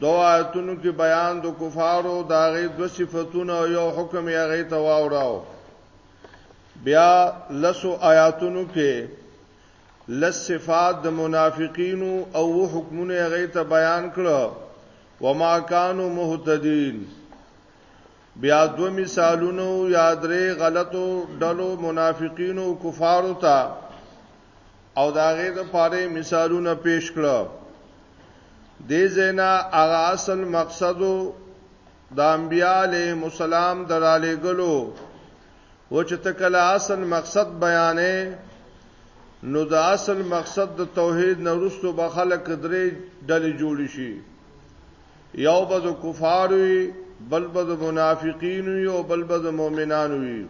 دو آیتونو کې بیان د کفارو د هغې دو صفتونه او یو حکم یې هغې ته واوراو بیا لسو آیاتونو کې لس صفات د منافقینو او و حکمونه هغې ته بیان کړو وما کانو مهتدین بیا دو مثالونو یادرې غلطو ډلو منافقینو کفارو ته او د هغې د پاره مثالونه پیش کړه دې زینا هغه اصل مقصد د انبیاء علیهم السلام دراله ګلو و چې تکله اصل مقصد بیانې نو د اصل مقصد د توحید نه رسو به خلک درې ډلې جوړ شي یو به د کفار وي بل به د منافقین وي او بل به د مؤمنان وي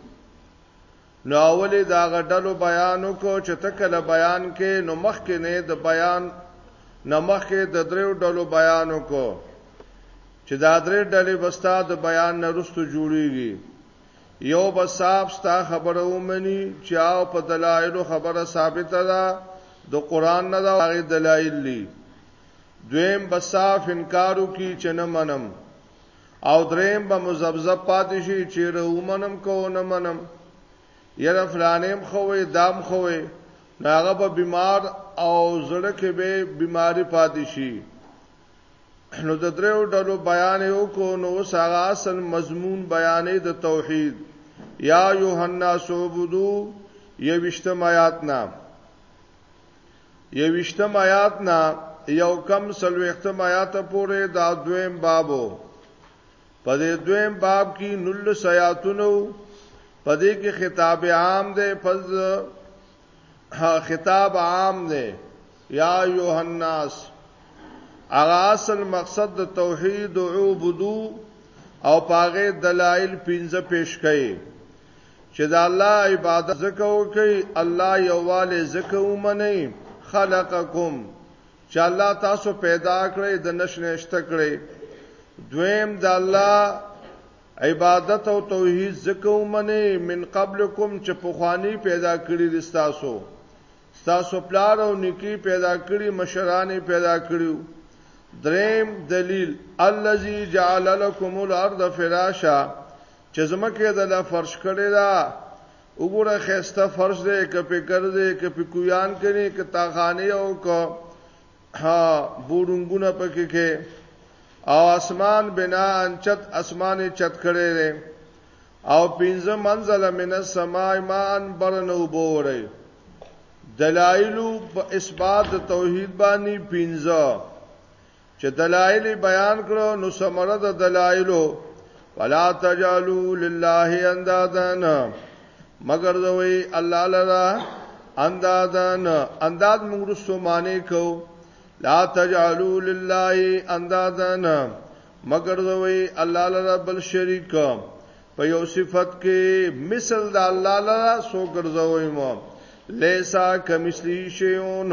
نو اول یې د هغه ډلو بیان وکړو چې ته کله بیان کې نو مخکې نه د بیان نه مخکې د دریو ډلو بیان وکړو چې دا درې ډلې بستا د بیان نه رستو جوړیږي یو بصاب ستا خبره ومني چې او په دلایل خبره ثابته ده د قران نه دا غي دلایل دي دویم بصاف انکارو کی چې نه منم او دریم به مزبزب پاتې شي چیرې ومنم کو نه منم یره فلانیم خوې دام خوې ناغه به بیمار او زړه کې به بیماری پاتې شي نو د دریو ډلو بیان یو کو نو ساغه اصل مضمون بیانې د توحید یا یوحنا سوبدو یوشتم آیات نام یوویشتم آیات نه یو کم څلوېښتم آیات پورې دا دویم باب و. په دې دویم باب کې نولس آیاتونه وو. په دې کې خطاب عام دی، پس خطاب عام دی یا ایها الناس هغه اصل مقصد د توحید او عبودو او پاغه دلایل پنځه پیش کړي چې د الله عبادت زکه وکي الله یواله زکه ومني خلقکم چې الله تاسو پیدا کړی د نشنه شته کړی دویم د الله عبادت او توحید زکه ومني من قبلکم چې پخوانی پیدا کړی د تاسو تاسو پلار او نکی پیدا کړی مشرانی پیدا کړیو دریم دلیل الذي جعل لكم الارض فراشا چې زمکه د لا فرش کړی دا وګوره خسته فرش دې کپی ګرځي کپی کویان کړي ک تاخانه او ک ها بورنګونه پکې کې او اسمان بنا انچت اسمان چت کړي دي او پنځه منزل من السماء ما ان برنو بوري دلایل په اثبات توحید باندې پنځه چې دلائل یې بیان کړو نو ثمره د دلائلو ولا تجعلوا لله اندادا مگر دوی الله لرا اندادا انداد موږ رسو معنی کو لا تجعلوا لله اندادا مگر دوی الله لرا بل شریک په یو صفت کې مثل د الله لرا سو ګرځوي مو لیسا کمثلی شیون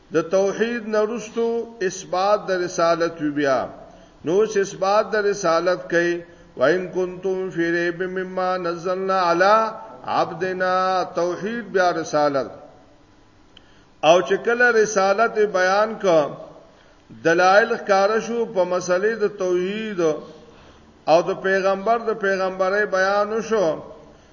د توحید نه وروسته اثبات د رسالت وي بیا نو اوس اثبات د رسالت کوي وان کنتم فی ریب مما نزلنا علی عبدنا توحید بیا رسالت او چې کله رسالت بیان ک دلایل ښکار شو په مسلې د توحید او د پیغمبر د پیغمبري بیان شو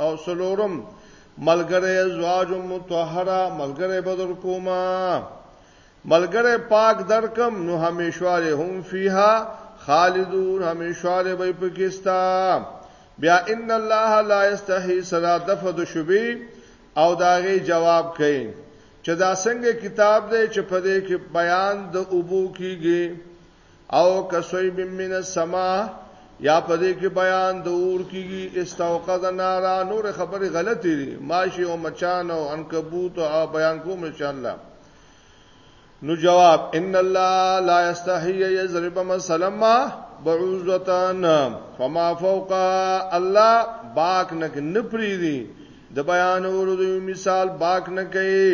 او سلورم ملګری ازواج متطهره ملګری بدر کوما ملګری پاک درکم نو همیشواله هم فیها خالدون همیشواله به پکستا بیا ان الله لا یستحی صدا دفد شبی او داغه جواب کین چې دا څنګه کتاب دی چې په دې کې بیان د ابو کیږي او کسوی بن من السما یا پدې کې بیان د اور کیږي استوقد نارا نور خبره غلطې دي ماشي او مچان او عنکبوت او بیان کوم ان شاء الله نو جواب ان الله لا یستحی یضرب مثلا ما بعوزتان فما فوق الله باک نه نپری دي د بیان ورو مثال باک نه کوي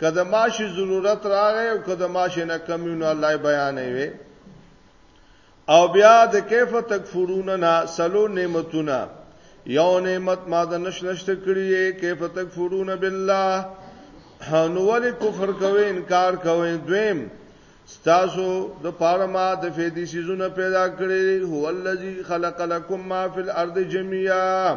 که د ماشي ضرورت راغی او که د ماشي نه کمی نو الله بیانې وي او بیا د کیف تکفورون نه سلو نعمتونه یو نعمت ما د نش نشته کړی کیف تکفورون بالله نو ولی کفر کوي انکار کوي دویم ستاسو د پاره ما د فیدی سيزونه پیدا کړی هو الذی خلق لكم ما فی الارض جميعا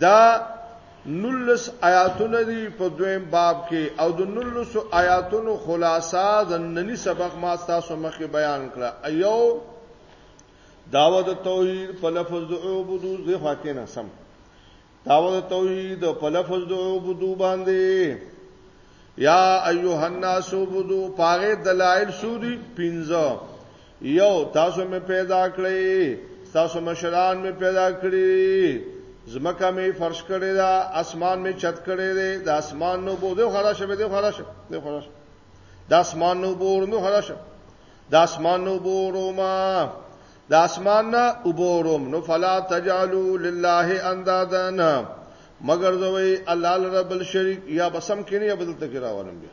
دا نلس آیاتونه دی په دویم باب کې او د نلس آیاتونو خلاصه د نننی سبق ما تاسو مخې بیان کړه ایو داوود توحید په لفظ د عبودو زه حقې نه سم داوود توحید په لفظ د عبودو باندې یا ایوه الناس عبودو پاره دلایل سودی پینځه یو تاسو مې پیدا کړی تاسو مشران مې پیدا کړی زمکه مې فرش کړی دا اسمان مې چت کړی دی د اسمان نو بو دی خلاص شوه دی خلاص شوه دی خلاص د اسمان نو بور مې خلاص شوه د اسمان نو بورو ما د اسمان نه وبوروم نو فلا تجالو لله اندادن مگر زوی الله رب الشریک یا بسم کینی یا بدل تکرا ولم بیا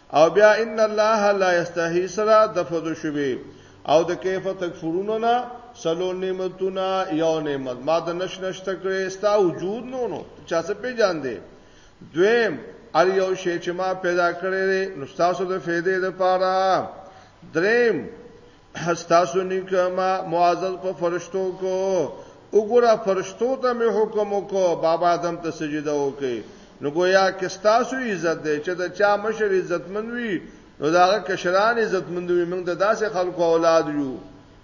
او بیا ان الله لا یستحی سره د فضو شوی او د کیف تکفرون نه سلو نعمتونه یو نعمت ما د نش نشت کړي ستا وجود نو نو چا څه پیجان دی دویم ار یو شی چې ما پیدا کړی نو تاسو د فیدې لپاره دریم ستاسو نیکما معزز په فرشتو کو وګوره فرشتو ته مې حکم وکړو بابا آدم ته سجده وکړي نو گویا کې ستاسو عزت دی چې دا چا مشر عزتمن وي نو داغه کشران عزتمن وي موږ د داسې خلکو اولاد یو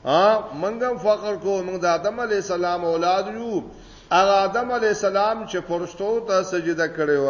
ها موږ هم فخر کو موږ د آدم علی السلام اولاد یو هغه آدم علی السلام چې فرشتو ته سجده کړې و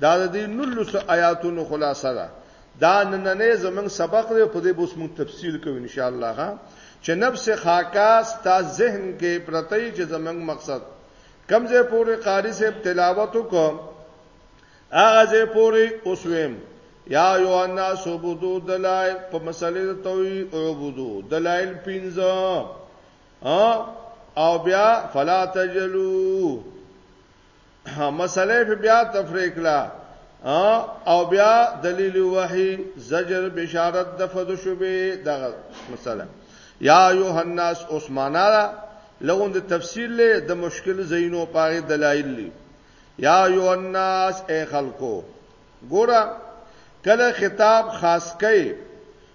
دا د دې نلس آیاتونو خلاصه ده دا نننې زمنګ سبق دی په دې بوس موږ تفصیل کوو ان شاء الله ها چې نفس خاکا ستا ذهن کې پرتې چې زمنګ مقصد کمزې پورې قاری سے تلاوت وکم هغه زه پورې اوسویم یا یو الناس عبدو دلائل په مسلې د توحید عبدو دلائل پینځه او بیا فلا تجلو مسله په بیا تفریق لا او بیا دلیل وحی زجر بشارت د فد شوبه دغه مسله یا یوهناس عثمانه لغون د تفسیر له د مشکل زینو پاره دلایل لی یا یوهناس ای خلکو ګوره کله خطاب خاص کئ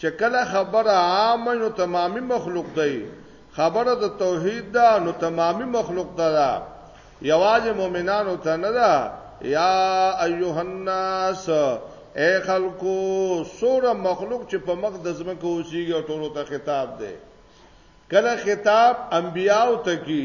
چې کله خبره عامه نو تمامي مخلوق دی خبره د توحید ده نو تمامي مخلوق ته ده یوازې مؤمنانو ته نه ده یا ایها الناس اے خلکو سوره مخلوق چې په مخ د زمکه اوسېږي ټولو ته خطاب دی کله خطاب انبیاو ته کی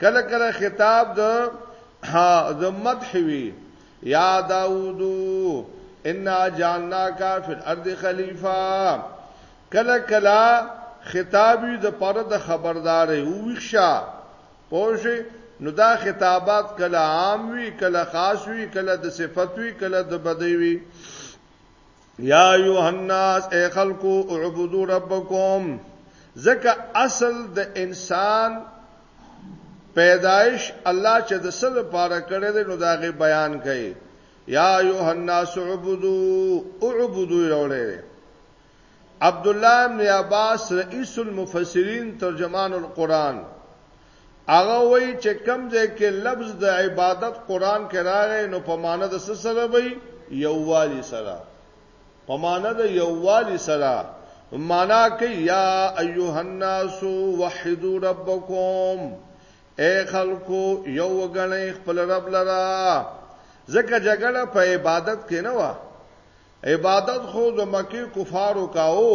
کله کله خطاب د ها د مدح وی یا داوود ان جانناک فی الارض خلیفہ کله کله خطاب د پر د خبردارې او وښه پوه نو دا خطابات کله عام وی کله خاص وی کله د صفت وی کله د بدی وی یا ایها الناس ای خلقو اعبدوا ربکم ځکه اصل د انسان پیدایش الله چې د سل پاره کړی دی نو دا غي بیان کړي یا ایه الناس عبدو اعبدو راولې عبد الله بن عباس رئیس المفسرین ترجمان القرآن هغه وایي چې کوم ځای کې لفظ د عبادت قرآن کې راغی نو په معنی د څه سره به یووالي سره په معنی د یووالي سره معنا کوي یا ایها الناس وحدوا ربکم اے خلکو یو غنئ خپل رب لرا ځکه جګړه په عبادت کې نه و عبادت خو د مکی کفارو کاو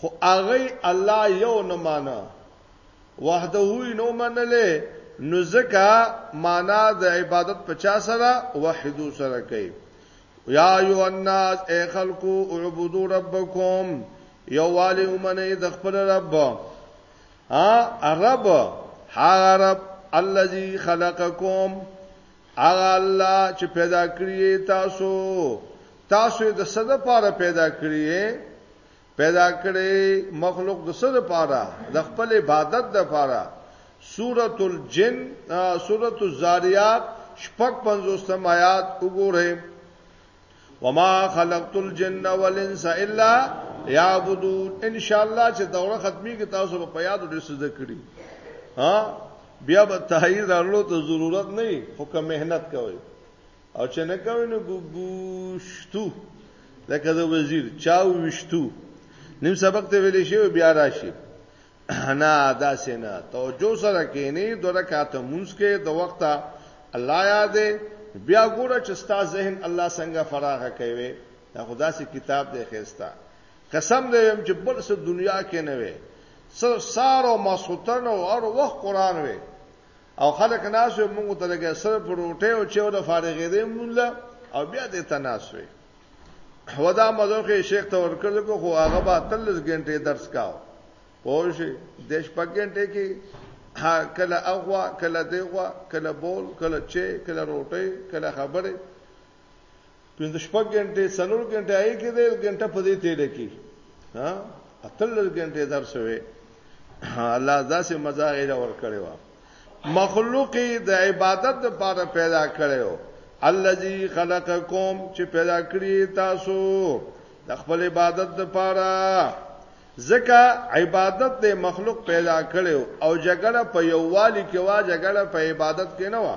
خو هغه الله یو نه مانه وحده یې نو منلې نو ځکه معنا د عبادت په چا سره وحدو سره کوي یا ایو الناس ای خلقو اعبدوا ربکم یو والی ومنه د خپل رب ها رب هغه رب الذي خلقکم هغه الله چې پیدا کړی تاسو تاسو د صد لپاره پیدا کړی پیدا کړی مخلوق د سره پاره د خپل عبادت د پاره سورۃ الجن سورۃ الزاریات شپږ پنځوستم آیات وګوره وما خلقت الجن والانس الا يعبدون ان شاء الله چې دوره ختمي کې تاسو په یاد ډېر څه ذکرې ها بیا به تایید درلو ته ضرورت نه خو که مهنت کوي او چې نه کوي نو ګوشتو لکه د وزیر چاو وشتو نیم سبق ته ویلې شي بیا راشي نه دا سینا توجه سره کینی دوه رکعات مونږ کې د وخت الله یاد بیا ګوره چې ستا ذهن الله څنګه فراغ کوي دا خدا سي کتاب دی خيستا قسم دی هم چې بل څه دنیا کې نه وي سر سارو مسوتن او هر وخت قران وي او خلک ناس وي موږ ته لګي سر په روټه او چې ور فارغېدې مونږ او بیا دې ته ناس وي ودا مزوخه شیخ ته ورکړل کو خو هغه با 30 غنټه درس کاو پوه شي د شپږ غنټه کې کله اغوا کله دیغوا کله بول کله چې کله روټي کله خبره پنځه شپږ غنټه څلور غنټه آی کې دی غنټه په دې تیر کې ها اتل غنټه درس وې الله داسې مزه غیر ور کړی و مخلوق د عبادت لپاره پیدا کړو الذي خلقکم چې پیدا کړی تاسو د خپل عبادت لپاره ځکه عبادت د مخلوق پیدا کړو او جګړه په یووالي کې وا جګړه په عبادت کې نه وا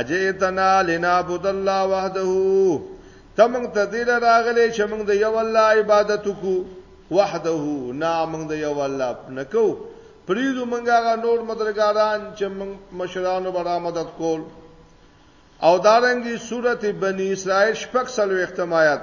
اجئتنا لنعبد الله وحده ته موږ ته دې راغلې چې موږ د یو الله عبادت وکړو وحده نه موږ د یو الله نکو پریدو موږ هغه نور مدرګاران چې موږ مشرانو برا مدد کول او دارنګي سورته بنی اسرائیل شپږ سلو اختمایات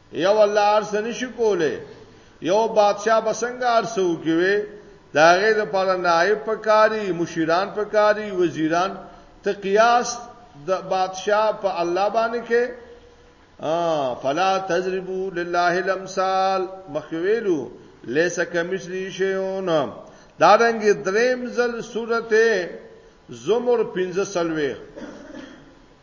یو الله ارس نشي کوله یو بادشاہ بسنګ ارسو کیوي داغه د پر نائب پکاري مشیران پکاري وزیران ته قیاس د بادشاہ په الله باندې کې فلا تجربو لله الامثال مخویلو لیس کمثلی شیون دا رنګ دریم زل سورته زمر 15 سلوي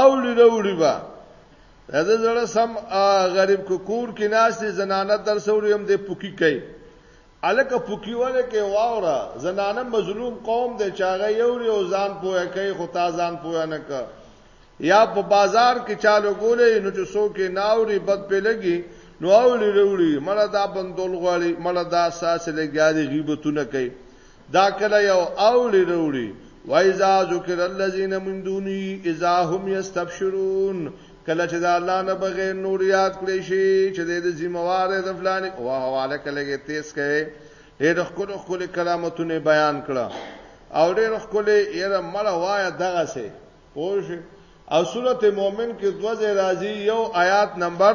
او لوړي با دا زړه سم غریب کو کور کې ناس دي زنانه در سوري هم دې پوکي کوي الکه پوکي وله کې واوره زنانه مظلوم قوم دې چاغه یو ریو ځان پوهه کوي خو تا ځان پوهه نه کوي یا په بازار کې چالو ګولې نو چې سو کې ناوري بد په لګي نو اوړي وروړي مړه دا بندول غواړي مړه دا ساس لګیاري غیبتونه کوي دا کله یو اوړي وروړي وایزا ذکر الذین من دونی اذا هم یستبشرون کله چې دا الله نه بغیر نور یاد کړی شي چې د دې ذمہوار د فلانی او حواله کلهږي تیز کړي ډېر خپل خپل کلامتونه بیان کړه او ډېر خپل یې مړ وای دغه سه پوه او سورته مؤمن کې دوه ځای راځي یو آیات نمبر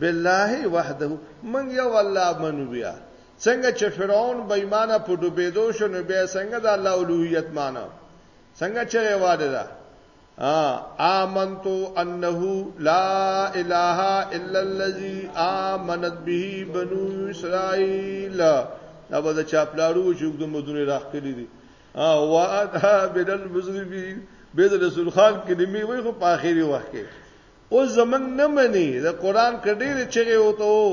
بالله وحده موږ یو الله منو بیا څنګه چې فرعون بې ایمانه په ډوبېدو شو نو بیا څنګه د الله اولوهیت مانو څنګه چې واده ده آمنتو انه لا اله الا الذي آمنت به بنو اسرائيل دا به چا پلاړو چې د مدونه راخلي دي او واده بدل مزربي به رسول خان کلمې وای خو په اخیری وخت کې او زمنګ نه مني د قران کې ډېر چغه وته او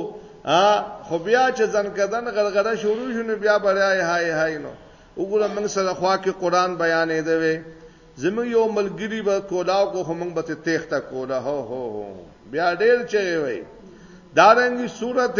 خو بیا چې ځن کدن غلغله شروع شونه بیا بړای هاي هاي نو وګوره موږ سره خوا کې قران بیانې دی وي زموږ یو ملګری به کولاو کو هم موږ به تېخته کوله هو هو بیا ډېر چغه وي دارنګي صورت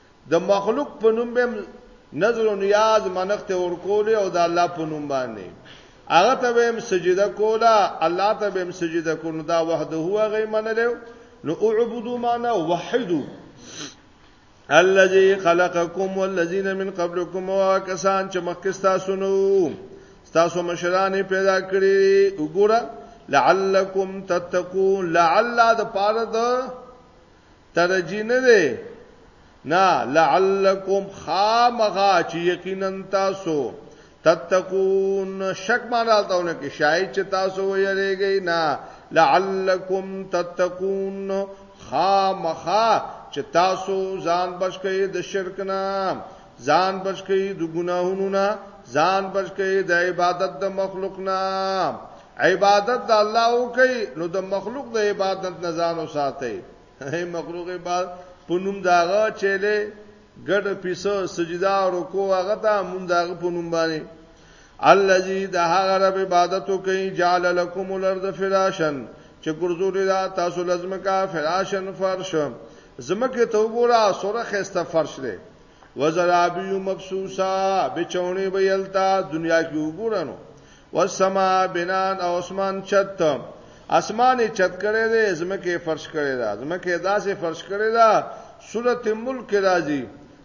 د مخلوق په نوم به نظر او نیاز منښت ورکول او د الله په نوم باندې هغه ته به سجده کولا الله ته به سجده کول دا وحده هو غي منلو نو اعبدوا معنا وحدو الذي خلقكم والذين من قبلكم وكسان چې مخکې تاسو نو تاسو مشران پیدا کړی وګوره لعلکم تتقون لعل د پاره د ترجی نه دی نه لعلکم خامغا چې یقینا تاسو تتقون شک ما راځونه کې شاید چې تاسو ویریږئ نه لعلکم تتقون خامخا چې تاسو ځان بچ کړئ د شرک نه ځان بچ کئ د ګناهونو نه ځان بچ کئ د عبادت د مخلوق نه عبادت د الله او کوي نو د مخلوق د عبادت نه ځان وساتي هي مخلوق عبادت پونم داغه چيله ګډ پیسو سجدا او رکوع هغه ته مونږ داغه پونم باندې الذي د هغه رب عبادت کوي جعل لكم الارض فراشا چې ګرځولې دا تاسو لزمکا فراشن فرش زمکه ته وګوره سوره خسته فرش لري وزرابیو مبسوسا بچونی بیلتا دنیا کې وګورنو والسما بنان او اسمان چت اسمان چت کړي دي زمکه فرش کړي دا زمکه داسې فرش کړي دا سورته ملک راځي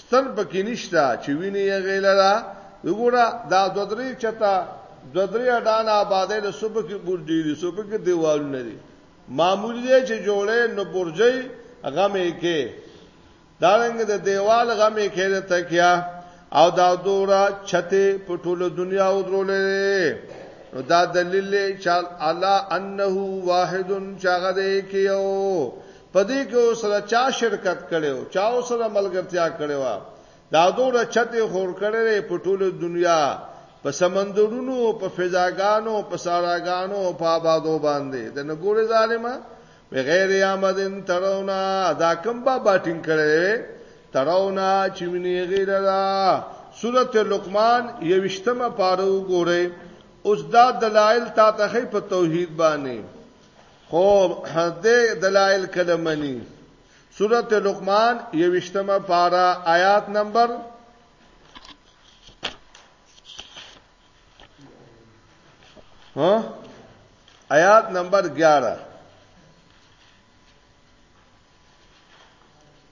ستن پکې نشته چې ویني یې غیله ده وګوره دا دوه درې چته دوه درې اډانه آبادې د صبح کې برجې دي صبح کې دیوالونه دي معمولی دی چې جوړې نو برجې غمې کې دا رنګ د دیوال غمې کې د تکیا او دا دورا چته په ټوله دنیا ودرولې نو دا دلیل چې الله انه واحد چاغه دی کې یو په دې کې ورسره چا شرکت کړی و، چا ورسره ملګرتیا کړې وه، دا دومره چت یې خور کړی دی، په ټوله دنیا، په سمندرونو، په فضاګانو، په صحراګانو، په آبادو باندې، ته نه ګورې ظالمه؟ بغیر عمد ترونه، دا کوم بابا ټینګ کړی دی؟ ترونه چې وینې هغې لره. سورة لقمان یوویشتمه پاره وګورئ. اوس دا دلایل تاته ښیي په توحید باندې. خو دې دلایل کله مني سورته لقمان یوشتمه پارا آیات نمبر ها آیات نمبر 11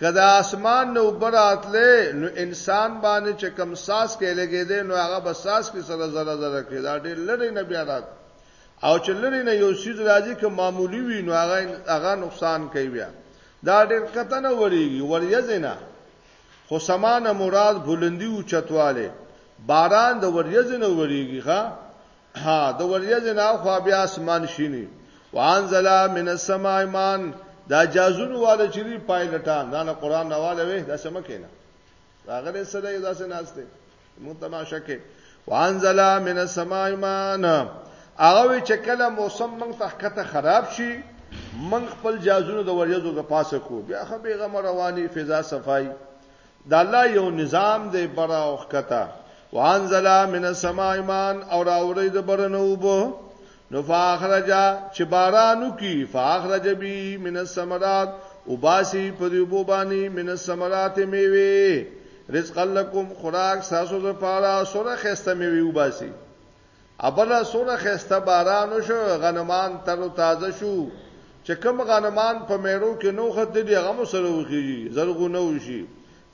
که د اسمان نه اوبه راتلې نو انسان باندې چې کوم څاڅکی لګېدی نو هغه به څاڅکي سره ذره ذره کړي دا ډېر لرې نه بیا رات او چې لرې نه یو څیز راځي که معمولي وي نو هغه هغه نقصان کوي بیا دا ډېر قطع نه وریږي وریځې نه خو سمانه مراد بلندي او چتواله باران د وریځې نه وریږي ښه ها د وریځ نه خو بیا اسمان شینی وانزل من السماء مان دا جازون والا چې دی پایلټان دا نه قران نه والا وې دا سم کینه راغله سره یو داسې ناشته مو تماشا کې وانزل من السماء مان هغه چې کله موسم موږ ته کته خراب شي موږ خپل جازونو د وریځو د پاسه کو بیا خو به غم رواني فضا صفای د الله یو نظام دی برا او ښکته وانزل من السماء ماء او راوړی د برنه وبو نو فاخرج چې بارانو کی فاخرج بی من الثمرات وباسی په دې وبو باندې من الثمرات میوه رزق لکم خوراک ساسو زپارا سره خسته میوه وباسی ابله څونه ښایسته باران وشو، غنمان تر و تازه شو، چې کوم غنمان په مېړو کې نه وو ختلي هغه هم ورسره وخېژي، زرغونه وشي،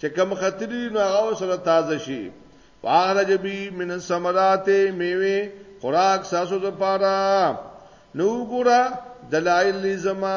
چې کوم ختلي دي نو هغه ورسره تازه شي. فاخرج به من الثمرات مېوې خوراک ستاسو لپاره. نو وګوره دلایل دي زما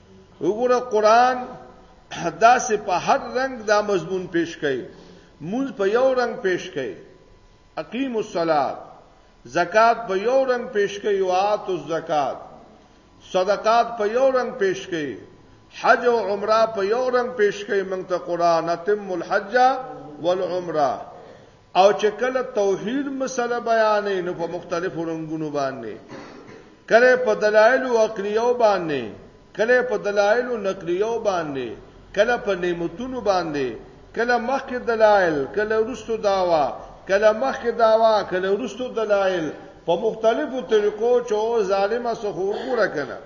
وګوره قران دا سه په هر رنگ دا مضمون پیش کړي مونږ په یو رنگ پیش کړي اقیم الصلاه زکات په یو رنگ پیش کړي او ات الزکات صدقات په یو رنگ پیش کړي حج او عمره په یو رنگ پیش کړي مونږ ته قران اتم الحج والعمره او چې کله توحید مسله بیانې نو په مختلفو رنګونو باندې کله په دلایل او عقلیو باندې کله په دلایل او نقلیو باندې کله په نعمتونو باندې کله مخکې دلایل کله ورستو داوا کله مخکې داوا کله ورستو دلایل په مختلفو طریقو چې ظالمه سخور ګوره کنه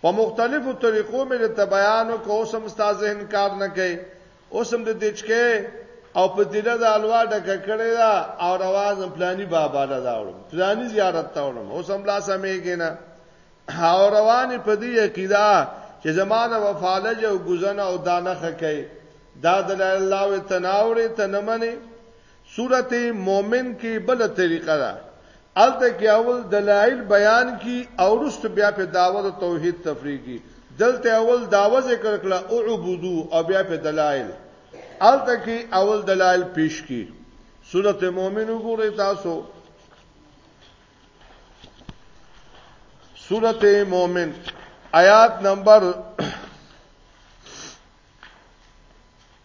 په مختلفو طریقو مې درته بیان وکړ، اوس هم ستا ذهن کار نه کوي، اوس هم د دیچکې او پتیله د حلوا ډکه کړې ده او روان ځم پلاني بابا له داوړم، پلاني زیارت ته وړم، اوس هم لا سمېږې نه او روانې په دې عقیده چې زما د وفالج او ګزنه او دانخه کوي دا د لا الله و تناورې ته نه منې سورت مومن کی بله طریقه ده هلته کی اول دلائل بیان کی او وروسته بیا په دعوه د توحید تفریح کی دلته اول دعوه ذکر کړه اعبدو او بیا په دلائل هلته کی اول دلائل پیش کی سورت مومن وګورئ تاسو سورت مومن آیات نمبر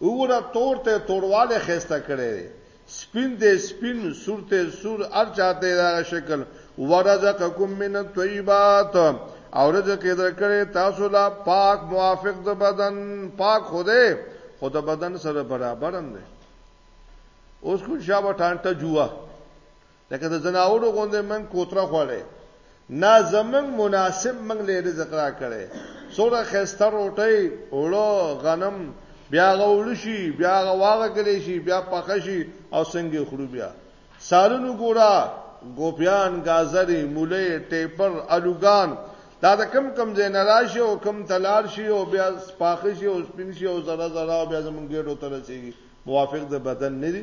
وګوره تور ته توروالی ښایسته کړی دی، سپین ته سپین، سور ته سور، هر چا ته یې د هغه شکل، ورزقکم من الطیبات او رزق یې درکړی تاسو له پاک موافق د بدن، پاک خو دی خو د بدن سره برابر هم دی. اوس کوم شابه ټانټه جوه لکه د زناورو غوندې من کوتره خوړې نه زمنګ مناسب منګ له رزق را کړي سوره خسته روټي اوړو غنم بیا غول شي بیا غواغه کړي شي بیا پخه شي او څنګه خړو بیا سالونو ګورا ګوپیان گازری مولې ټیپر الوګان دا د کم کم زین راشي او کم تلار شي او بیا پاخه شي او سپین شي او زړه زړه او بیا زمونږ ګډو تر شي موافق د بدن نه دي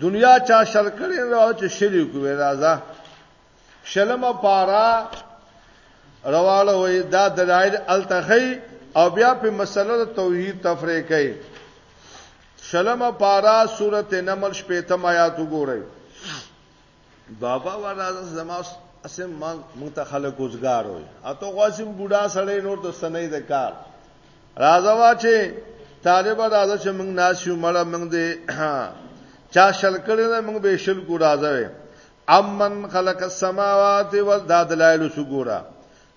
دنیا چا شر کړی دا چې شریک وي راځه شلمه پارا رواله وي دا دلایل التخی او بیا په مسله توحید تفریق کوي شلمه پارا سورته نمل شپې تم آیات وګورئ بابا والا زما اسم ما مونږ ته خلک وزګار وي اته غواسم بوډا سړی نور د سنې د کار راځه وا چې طالب راځه چې مونږ ناسیو مړ مونږ دې چا شل کړي نه مونږ به شل کو راځه امن خلق السماوات والارض دلایل سګورا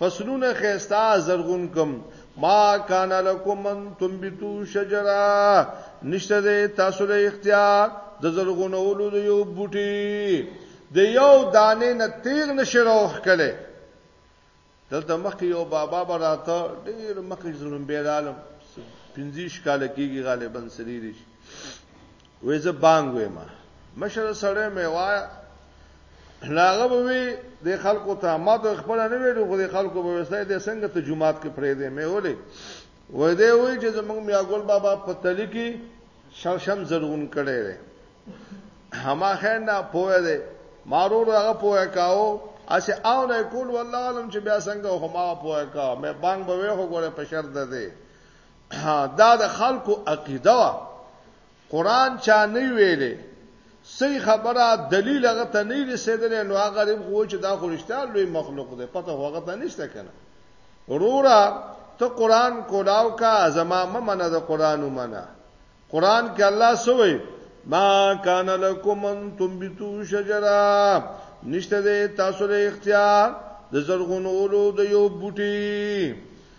فصلونه خيستا زرغون کوم ما کان لکم من تنبتو شجرا نشته ده تاسو له اختیار د زرغونولو د یو بوټي د یو دانې نه تیغ نشروخ کله دلته مخکې یو بابا براته ډیر مخکې زړم بیرالم 15 کال کېږي غالبا سریری وې زه بانګ وې ما مشر سره مې وایا لاغه به وي د خلکو ته ما د خپل نه ویډیو خو د خلکو به وسای د څنګه ته جمعات کې پرې دې مې ولې وې دې وې چې زمونږ میا ګل بابا په تلی کې شرشم زرغون کړي دي هما خیر نه پوهه دې مارور هغه پوهه کاو اسه او نه کول والله علم چې بیا څنګه هما پوهه کا مې بانګ به وې خو ګوره په شر ده دې دا د خلکو عقیده وا قران چا نه ویلې صحیح خبره دلیل هغه ته نه رسیدل نو هغه غریب خو چې دا خورشته لوی مخلوق دی پته هغه ته نشته کنه رورا ته قران کولاو کا زما ممنه د قران ومنه قران کې الله سوې ما کان لکم ان تنبتو شجرا نشته دې تاسو له اختیار د زرغونولو د یو بوټي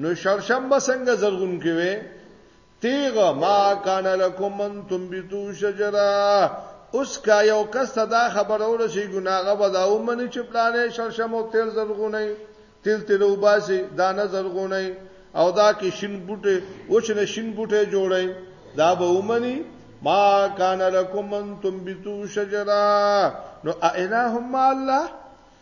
نو شړشمبه څنګه زرغون کې وې تیغ ما کان لکم من تنبتو شجره اوس کا یو کس ته دا خبره ورشي ګناغه به دا ومني چې پلانې شړشمو تیل زرغونه تیل تیل وباسي دانه زرغونه او دا کې شین بوټه وښنه شین بوټه جوړي دا به ومني ما کان لکم من تنبتو شجره نو الہم الله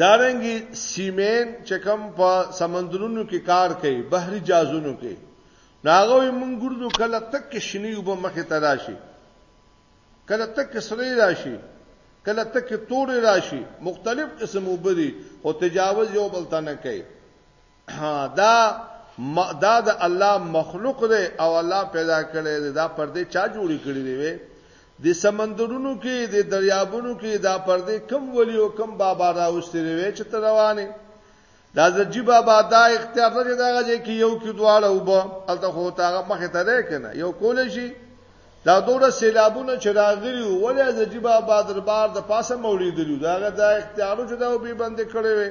دارنګه سیمین چې کوم په سمندرونو کې کار کوي بحري جازونو کې ناغوي مونږ ګردو کله تک شنی وب مخه تراشي کله تک سره راشي کله تک تور راشي مختلف قسم وبدي او تجاوز یو بل تنه کوي دا دا د الله مخلوق دی او الله پیدا کړی دی دا پردې چا جوړې کړې دی وي د سمندرونو کې د دریابونو کې دا پردې کم ولی او کم بابا راوستي وي چې تر روانه دا زجی بابا دا اختیار لري دا غږی کې یو کې دواړه وبو الته خو تاغه مخه ته دی کنه یو کول شي دا دوړه سیلابونه چې راغلي ولې زجی بابا دربار د پاسه مولید لري دا غږ دا اختیارو چې دا وبې بند کړی وي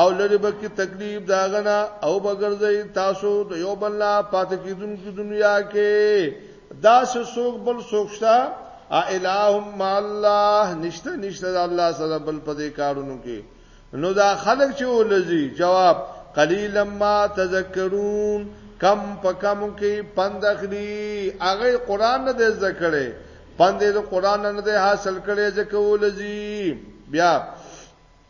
او لری به کی تکلیف داغنا او بغرځي تاسو د یو بل نه پات کیدونکو دنیا کې دا سوق بل سوقشتا الہم مع الله نشته نشته د الله سره بل په دې کارونو کې نو دا خلک چې ولزي جواب قلیلا ما تذکرون کم په کم کې پند اخلي هغه قران نه دې ذکرې پند دې قران نه دې حاصل کړي ځکه ولزي بیا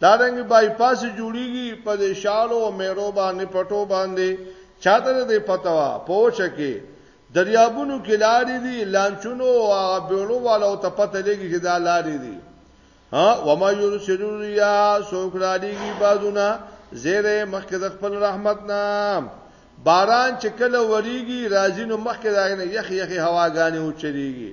دا رنګ بای پاس جوړیږي په دې شالو او میرو باندې پټو باندې چاته دې پتاوا پوښ کې دریابونو کې لارې دي لانچونو او بیړو والو ته پته لګي چې دا لارې دي ها وما یرسلون یا سوک را لګي بازونه زیره مخکې د خپل رحمت نام باران چې کله وریږي راځي نو مخکې داغه یخ یخ هواګانې او چریږي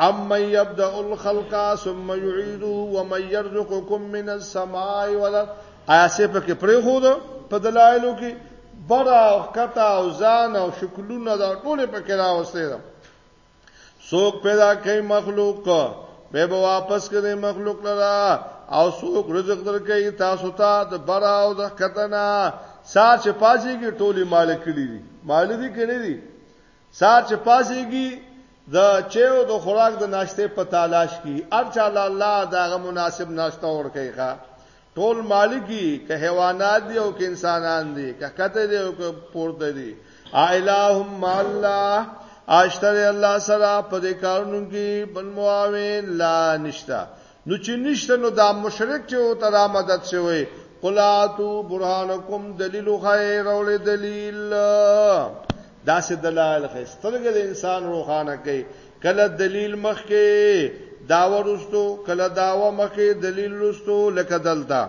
اما يبدا الخلق ثم يعيده ومن يرزقكم من السماء والارض آیا څه په کې پرې هو ده په دلایلو کې برا او کتا او ځان او شکلونه دا ټول په کې راوستي ده څوک پیدا کوي مخلوق به به واپس کړي مخلوق لرا او څوک رزق درکې تاسو ته د برا او د کتنا سات چې پاجي کې ټولي مالک کړي دي مالک دي کړي دي سهار چې پاڅېږي د چای او د خوراک د ناشتې په تالاش کې هر چا له الله د هغه مناسب ناشته ورکوي ښه ټول مالکي که حیوانات دي او که انسانان دي که کته دي او که پورته دي الہم الله اشتر الله سره په دې کارونو کې بل معاون لا نشتا نو چی نشته نو دا مشرک چی او تدا مدد شوی قل اتو برهانکم دلیل خی رول دلیل دا سه دلایل خی سترګه د انسان روخانه کوي کله دلیل مخ کې داورستو کله داوا مخ کې دلیل رستو لکه دلته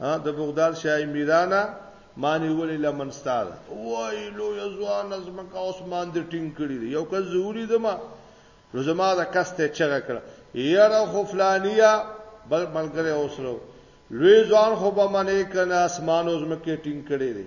ها د بغداد شای میرانا معنی ولې لمن ستاره وای لو یزوان از مکه عثمان د ټینګ کړی دی یو کس زوري دما نو زما د کس ته چغه کړه یاره خو فلانیا بل ملګری اوسلو لوی ځوان خو به منې کنه اسمان اوس مکه ټینګ کړی دی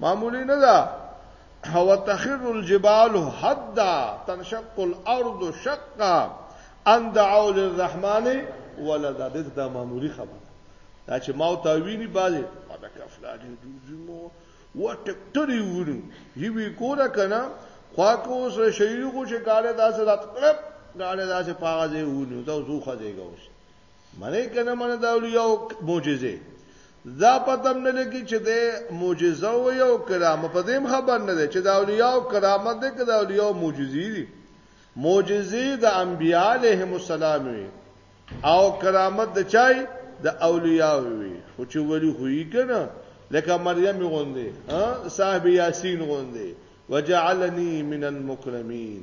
معمولی نه ده هو تخر الجبال حدا تنشق الارض شقا ان دعوا للرحمن ولدا دغه د معمولی خبره دا چې ما او تا ویني باندې دا کفلانی دوی مو و ټکټری وونو یی وی کوره کنه خوا کو سره شهید کو چې کاله داسې رات کړپ کاله داسې پاغه وونو دا زو خځه ګوش منه کنه منه دا یو معجزه دا پته هم نه لګي چې دی معجزه وایي او کرامت، په دې هم خبر نه دی چې د اولیاوو کرامت دی که د اولیاوو معجزې دي، معجزې د انبیا علیهم السلام وي او کرامت د چا وي؟ د اولیاوو وي، خو چې ولي خو یي که نه؟ لکه مریم غوندې، صاحب یاسین غوندې، وجعلنی من المکرمین.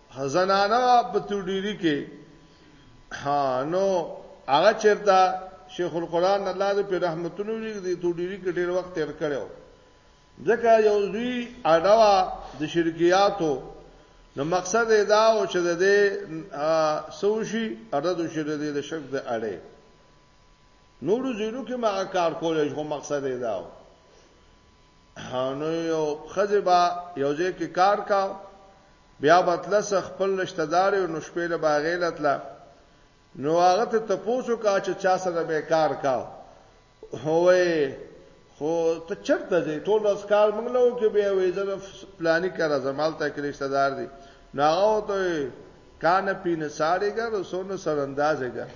زنانه په تډيري کې ها نو هغه چرته شیخ القرآن الله دې په رحمتونو لري دې تډيري کې ډېر وخت تیر کړو ځکه یو دوی اډوا د شرکیاتو نو مقصد دا و چې د دې سوشي اړه د شر دې د شرک د اړې نورو زینو کې ما کار کولای شو مقصد یې داو نو یو خزه با یو ځای کې کار کا بیا بتلس خپل رشتہ دار او نو شپې له باغیلت لا نو هغه ته تپوسو کا چې چا سره به کار کا هوې خو ته چرته ځې ټول اس کار موږ له کې به وې زره پلاني کړه زمال ته کې رشتہ دار دي نو هغه ته کان پین ساړېګر سونو سرندازېګر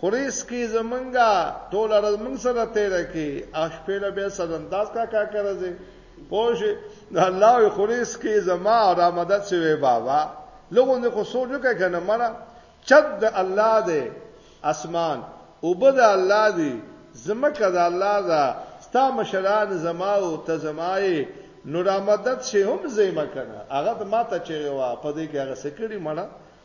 خوريس کې زمونږه ټوله ورځ مونږ سره تیره کې او شپې له بیا سرنداز کا کا کرځي پوه شي د الله وي خوريس کې زما او را مدد شوی بابا لوګو نه خو سوچ وکړه کنه مړه چد د الله دی اسمان وبد الله دی زمکه د الله دا ستا مشران زما او ته زمای نو را مدد شي هم زېما کنه هغه ما ته چیرې وا په دې کې هغه سکړی مړه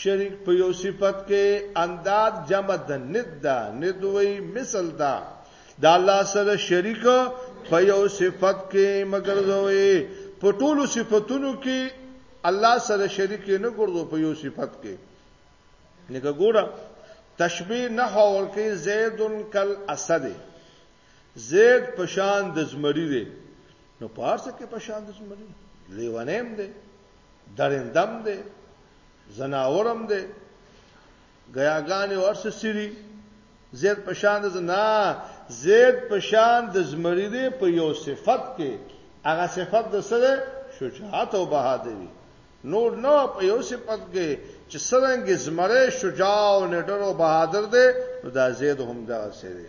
شریک په یو صفت کې انداد جمع د ند ده ند وی مثل ده د الله سره شریک په یو صفت کې مگر زوی په ټولو صفاتونو کې الله سره شریک نه ګرځو په یو صفت کې نګه ګوره تشبیه نه هور کې زید کل اسد زید پشان د زمری دی نو پارس کې پشان د زمری لیوانم دی درندم دی زناورم دی غیاګان ورس سری زید پشان د نه زید پشان د زمری دی په یو صفت کې هغه صفت د سره شجاعت او بهادری نور نو په یو صفت کې چې سرنګ زمره شجاع او نډر او بهادر دی نو دا زید هم دا سره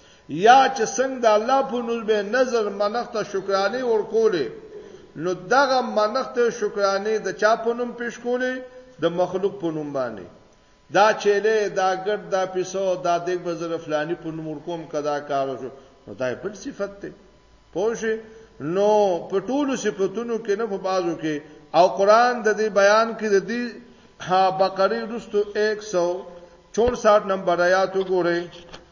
یا چې څنګه د الله په نوز به نظر منښت ته شکرانې ورکولې نو دغه منښت شکرانې د چا په نوم پیش کولې د مخلوق په نوم باندې دا چيله دا ګډ دا پیسو دا دګ بزر فلانی په نوم ورکوم کدا کار شو نو دا بل صفت ته پوه نو په ټولو صفاتونو کې نه په بازو کې او قران د دې بیان کې د دې ها بقره رستو 164 نمبر آیات وګورئ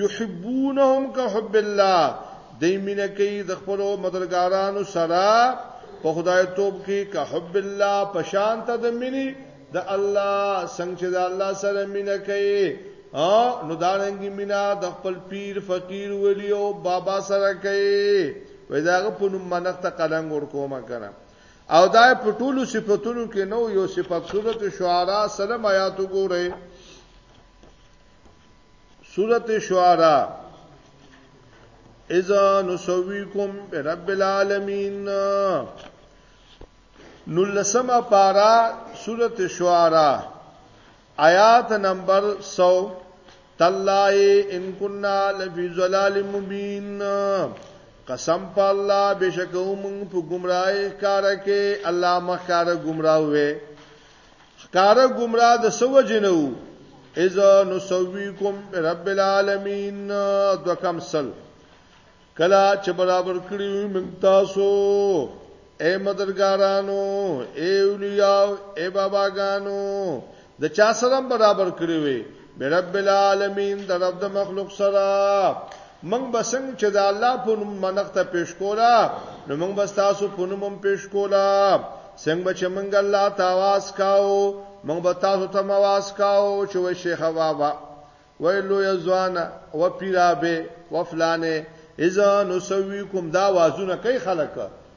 یحبونهم کحب الله دی مینه کوي د خپل مدرګارانو سره په خدای توپ کې که حب الله پشان ته د مینی د الله څنګه چې د الله سره مینه کوي ا نو دا رنګي مینا د خپل پیر فقیر ولی او بابا سره کوي وای داغه په نوم منخ ته قلم ور کومه کنه او دا په ټولو صفاتونو کې نو یو صفات صورت شعرا سلام آیات وګورئ سورت شعرا اذا نسویکم برب العالمین نلسمه پارا سورت شعرا آیات نمبر 100 تالله ان كنا لفي ظلال مبين قسم په الله بشکو مونږ په گمراهی کار کې الله مخاره گمراه وې ښکاره گمراه د سو جنو اذا نسويكم برب العالمين دو کم سل کلا چې برابر کړی موږ تاسو اے مدرګارانو اے اولیاء اے باباګانو د چا سره برابر کړی وي برب العالمین د رب د مخلوق سره موږ به څنګه چې د الله په نوم منښته پیش کوله، نو موږ به ستاسو په نوم هم پیش کوله. څنګه به چې موږ الله ته اواز کاوه، موږ به تاسو ته هم اواز کاوه چې وای شیخه بابا، وای لویه ځوانه، و پیرابه، و فلانه، اذا نسویکم دا اوازونه کوي خلک،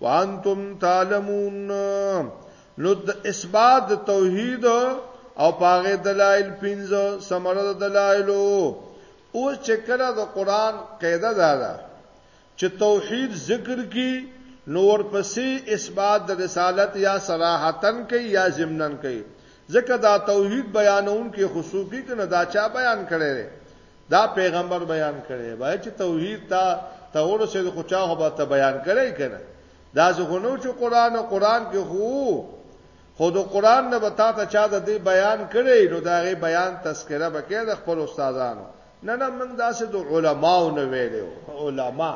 وانتم تعلمون نو د اثبات د توحید او پاغه دلایل پنځه سمره د دلایلو او چې کله د قران قاعده دا ده چې توحید ذکر کی نو ورپسې اثبات د رسالت یا صراحتن کوي یا ضمنن کوي ځکه دا توحید بیانون کې خصوصي کنه دا چا بیان کړي دا پیغمبر بیان کړي وای چې توحید ته ته ورسې خو چا خو به ته بیان کړي کنه دا زغونو چې قران او قران کې خو خو د قران نه به تا ته چا د دې بیان کړي نو دا غي بیان تذکره به کې د خپل استادانو نه نه موږ داسې د علماو نه ویلو علما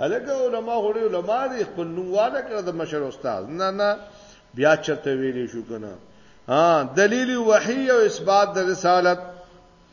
هلکه علما غوړي علما دي خپل نوواله کړ د مشر استاد نه نه بیا چرته ویلې شو کنه ها دلیل وحی او اثبات د رسالت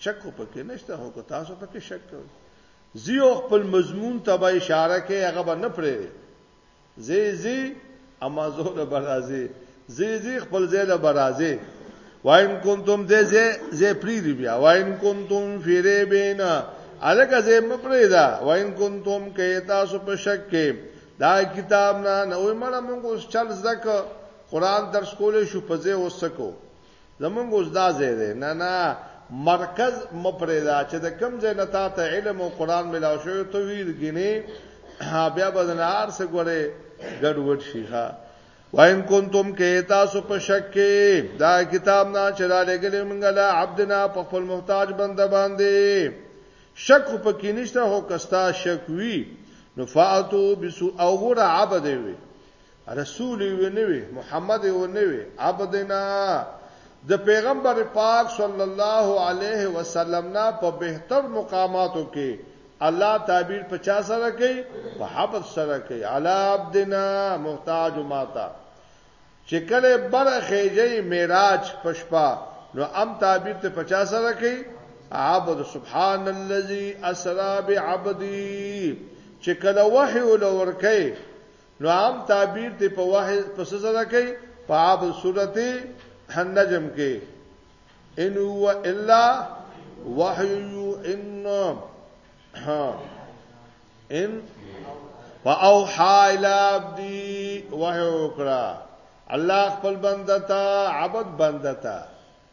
شک خو پکې نشته خو که تاسو پکې شک کوئ زیو خپل مضمون ته به اشاره کوي هغه به نه پرې زی زی امازون به راځي زی زی خپل ځای له به راځي وایم کنتم دې زی زی پری دی بیا وایم کنتم فیری بینا الکه زی مپری دا وایم کنتم کې تاسو په شک کې دا کتاب نه نوې مړه موږ اوس چل زکه قران درس کولې شو په زی وسکو زمونږ اوس دا ځای دی نه نه مرکز مپریدا چې د کم ځای نه تا ته علم او قران ملاو شو ته ویل غنی بیا به نه هر څه ګوره ګډوډ شي ها وان کنتم کې تاسو په شک کې دا کتاب نه چې را لګلې مونږه لا عبدنا په خپل محتاج بنده باندې شک په کې نشته هو کستا شک وی نو فاتو بسو او غره عبد وی رسول یې نه وي محمد یې نه وي عبدنا د پیغمبر پاک صلی الله علیه وسلم نه په بهتر مقاماتو کې الله تعبیر په چا سره کوي په حبد سره کوي علی عبدنا محتاج ماتا چې کله بر خېجې معراج پشپا نو ام تعبیر ته په چا سره کوي عبد سبحان الذي اسرا بعبدي چې کله وحي ولور کوي نو عام تعبیر ته په وحی په څه سره کوي په عاب سورته النجم کې ان هو الا وحی ان ها ان واوحى الى عبدي وحی وکړه الله خپل بنده ته عبد بنده ته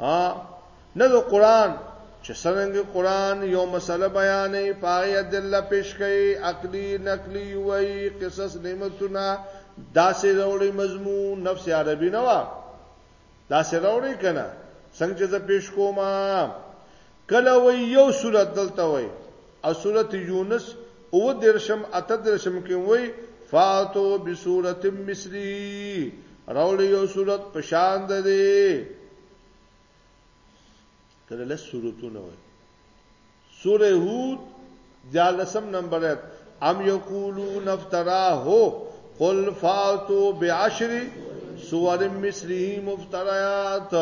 ها نه د قران چې څنګه قران یو مسله بیانې پاره ادله پیش کړي عقلی نقلی وای قصص نعمتونه داسې وروړي مضمون نفس عربي نه وا داسې وروړي کنه څنګه چې زه پیش کوم کله وی یو صورت دلته وای او سورت یونس او درشم اته درشم کې وای فاتو بسورت مصری راول یو سورت پشان ده دی کله لس سورتونه وای سوره هود دیالسم نمبر ایت ام یقولون افترا هو قل فاتو بعشر سور مثله مفتریات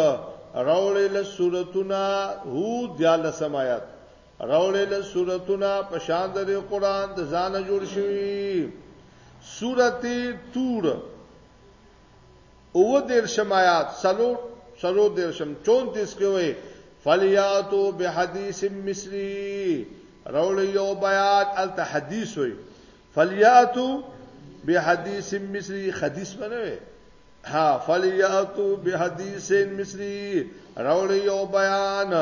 راول لسورتنا هود دیالسم آیات راوړې له سورتونه په شان د قران د ځان جوړ شوی سورته تور او دیر شمایات سلو سلو دیر شم 34 کې وې فلیاتو بحدیث مصری راوړې یو بیان الته حدیث وې فلیاتو به حدیث مصری حدیث بنوي ها فلیاتو به حدیث مصری راولې یو بیان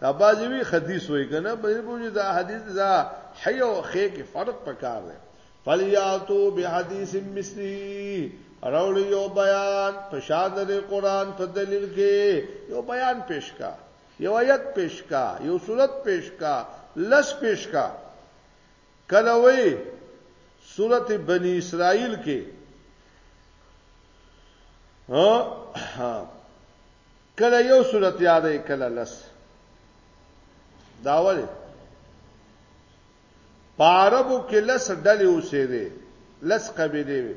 دا بازی وی حدیث وای کنه په دې پوجي دا حدیث دا حی او خې کې فرق پکار دی فلیاتو به حدیث مصری راول یو بیان په شان د قران په دلیل کې یو بیان پیش کا یو آیت پیش کا یو صورت پیش کا لس پیش کا کله وی سورت بنی اسرائیل کې کله یو سورت یادې کله لس داول پاربو کې لس ډلې اوسې دي لس قبيله وي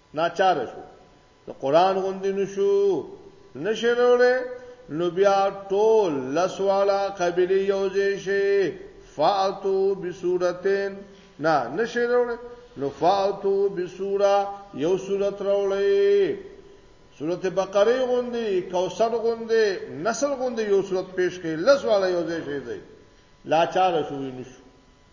ناچار شو د قران غوندې نشو نشروړې نو بیا ټول لسوالا قبلی یوځې شي فاتو بصورتين نه نشروړې نو فاتو بصوره یو صورت راولې سورته بقره غوندې کوثر غوندې نصر غوندې یو صورت پیش کړي لسوالا یوځې شي دی لاچار شوې نشو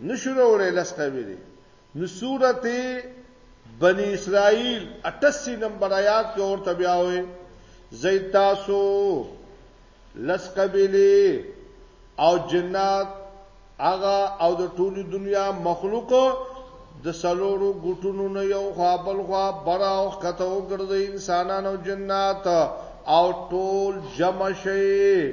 نشو وروړي لس قوي دي نو سورته بني اسرائیل 88 نمبر آیات کې اورته بیا وې زید تاسو لس قبیله او جنات هغه او د ټولي دنیا مخلوق د سلورو ګټونو نه یو خوا بل خوا برا او کته وګرځي انسانان او جنات او ټول جمع شي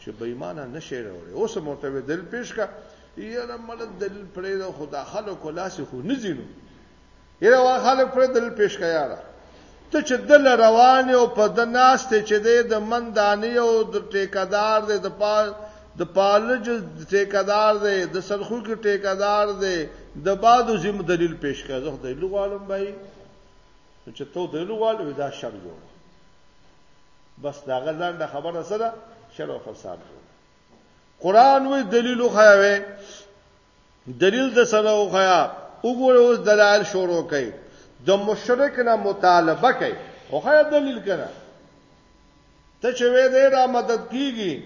چې بېمانه نشي راوړي اوس مو ته دلیل پیش کا یره مل دلیل پرې د خدا خلکو لاس خو نه زینو یره ور خلک پرې دلیل پیش کا یاره ته چې دل روان او په د ناس ته چې د من دانی او د ټیکدار د پال د پالج ټیکدار دی د سرخو کې ټیکدار دی د بادو زم دلیل پیش کړه زه دلیل غواړم بای نو چې تو دلو والو دا شر جوړ بس دا غزان د خبره سره شر او فساد جوړ قران وی دلیل خو یاوي دلیل د سره خو یا وګوره اوس دلایل شروع کړي د مشرک نه مطالبه کوي خو خیا دلیل کړه ته چې وې دې را مدد کیږي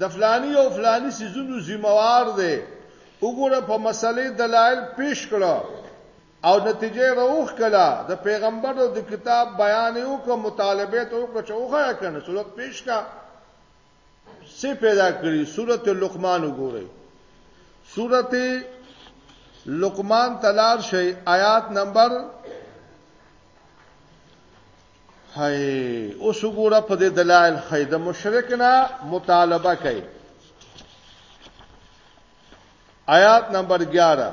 د فلانی او فلانی سيزونو ذمہوار دی وګوره په مسلې دلایل پیش کړه او نتیجه یې راوخ کړه د پیغمبر او د کتاب بیان یو کو مطالبه ته وکړه چې اوخه کنه صورت پیش کا څه پیدا کړی صورت لقمان وګورئ صورت لقمان تلار شي آیات نمبر هاي اوس وګوره په دې دلایل خیده مشرک نه مطالبه کوي آیات نمبر 11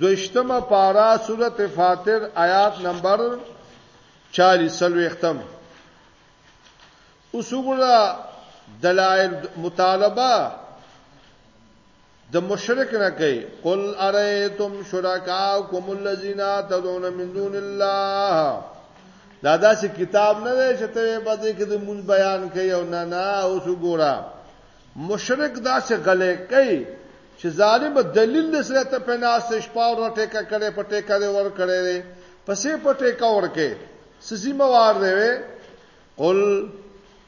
دوشتمه پارا سورت فاتر آیات نمبر چالی سلوختم اوس وګوره دلایل مطالبه د مشرک نه کوي قل ارایتم شرکاکم الذین تدعون من دون الله دا داسې کتاب نه دی چې ته به دې کې د مون بیان کوي او نه نه اوس وګوره مشرک داسې غلی کوي چې ظالم دلیل دې سره ته په ناس ته شپه ور ټیکه کړې په ټیکه دې ور کړې دې پسې په ټیکه ور کې سزي موار دی وې قل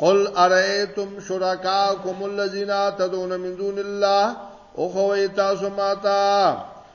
قل ارئیتم شرکاکم الذین تدعون من دون الله او خوی تاسو ماتا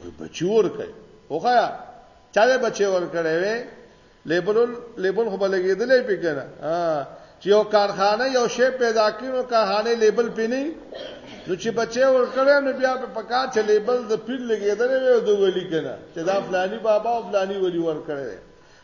وای بچی ورکړي اوخایا چا دې بچی ورکړي وي لیبل لیبل خو بلګېدلې پیګنه چې یو کارخانه یو شی پیدا کینو کارخانه لیبل پینی نو چې بچي ورکړې نو بیا په پکا چې لیبل د پیر لګېدلې وي او د ولی کنه چې دا فلانی بابا او فلانی ولی ورکړي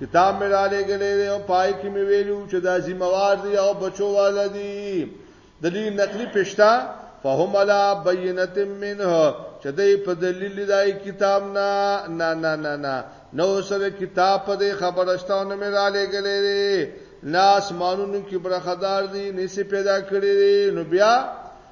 کتاب مې را لېږلې دی او پای کې مې ویلو چې دا ذمہوار دی او بچو والا دی د دې نقلي پښتا فهم علا بینت منه چې دې په دلیل دای کتاب نه نه نه نه نه نو سره کتاب په دې خبرستانو مې را لېږلې دی ناس مانونو کې برخدار دي نسی پیدا کړی نو بیا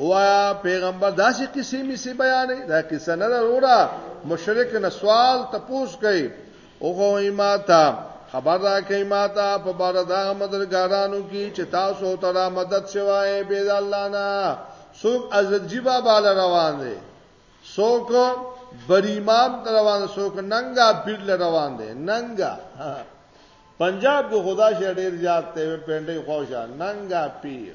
وایا پیغمبر داسې قصې می سي بیانې دا قصه نه وروړه مشرک نه سوال تپوس کوي او غو ایماتا خبر را کوي ماته په بار دا مدرګارانو کې چې تاسو ته مدد شوای به د الله نه څوک ازجی بابا روان دي څوک بری امام روان څوک ننګا پیر روان دي ننګا پنجاب کو خدا شه ډیر زیات ته پنده خوشا ننګا پیر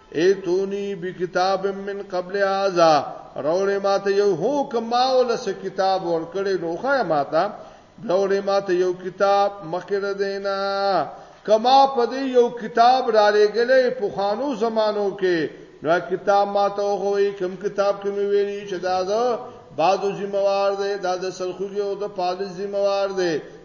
ایتونی بکتاب من قبل هذا راوړې ماته یو هو کما ولس کتاب ورکړې نو خا ماته راوړې ماته یو کتاب مخکې دینا کما په دې یو کتاب را لګلې په خانو زمانو کې نو کتاب ماته وغوي کوم کتاب کې مې ویلي چې دا زه بعضو ذمہوار دی دا د سلخوږي او د پالیس ذمہوار دی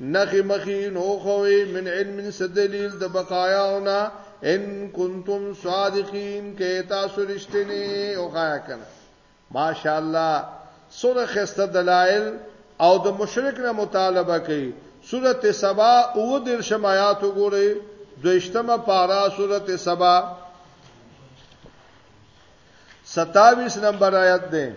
نخی مخی نو خوی من علم سدلیل د بقایاونا ان کنتم صادقین که تاسو رشتنی او خایا کنه ماشاءالله سره خسته دلائل او د مشرک نه مطالبه کوي سورته سبا او دیر شمایات وګوري دویشتمه پارا سورته سبا 27 نمبر آیت ده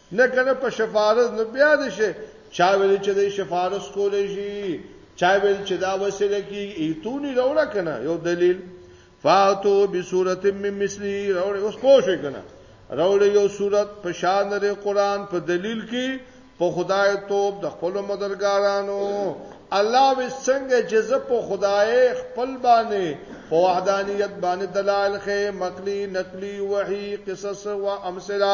نه کنه په شفارس نو بیا دې شي چا ویل چې د شفارس کولې شي چا ویل چې دا وسیله کی ایتونی راوړه کنه یو دلیل فاتو بصورت من مثلی راوړ اوس پوه شئ کنه راوړ یو صورت په شان د قران په دلیل کې په خدای توپ د خپل مدرګارانو الله به څنګه جزه په خدای خپل باندې په وحدانیت باندې دلایل خې مقلی نقلی وحی قصص و امثله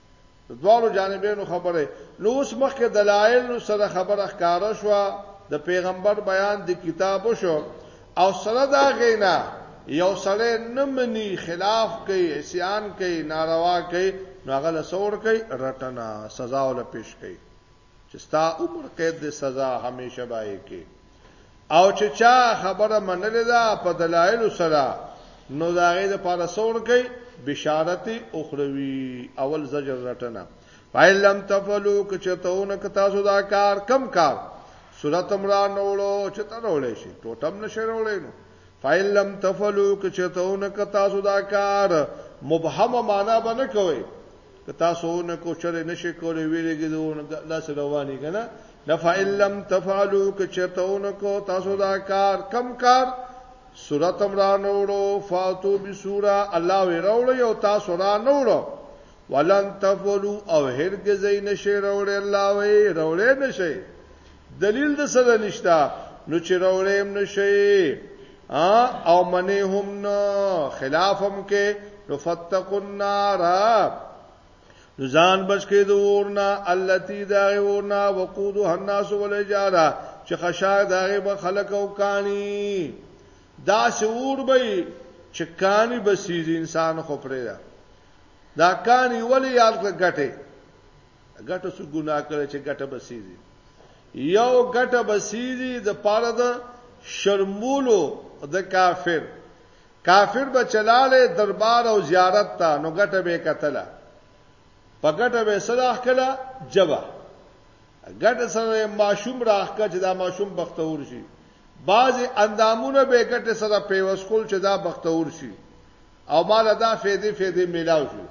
د دواړو جانبینو خبرې نو اوس مخکې دلایل سره خبره ښکاره شو د پیغمبر بیان د کتاب شو او سره دا غینا یو سړی نه مني خلاف کوي اسیان کوي ناروا کوي نو هغه له سور کوي رټنه سزا ول پیش کوي چې ستا عمر قید دې سزا همیشه بای کې او چې چا خبره منلې ده په دلایل سره نو دا غي د پاره سور کوي بشارت اخروی اول زجر رټنه فایل لم تفلو که چتهونه که تاسو دا کار کم کار سورت عمران نوړو چې ترولې شي ټوټم نشه رولې نو فایل لم تفلو که چتهونه که تاسو دا کار مبهم معنا بنه کوي که تاسو نه کو چرې نشي کولای ویریږي داسې رواني کنه لفعل لم تفعلوا که چرته نه کو تاسو دا کار کم کار سورۃ عمران وړو فاتو بسورا الله وروړو یو تاسو را نوړو ولن تفعلوا او هرگز نشي وروړي الله وي وروړي نشي دلیل د سره نشتا نو چې وروړي نشي او منی هم نه خلاف هم کې نو فتقوا النار نو ځان بچ کې د ورنا التي دا ورنا وقودها الناس والحجاره چې خشاک دا به خلق او کانی دا سور به چې کانی بسیز انسان خو پرې دا دا کانی ولی یاد غټه غټه سو ګناه کړي چې غټه بسیز یو ګټه به سیزی د پاره د شرمولو د کافر. کافر به چلاله دربار او زیارت ته نو ګټه به کتله. په ګټه به څه راخکله؟ جبه. ګټه سره ماشوم راخکه چې دا ماشوم بختور شي. بعضې اندامونه به ګټه سره پیوس کول چې دا بختور شي او مال دا فیدې فیدې میلاو شي.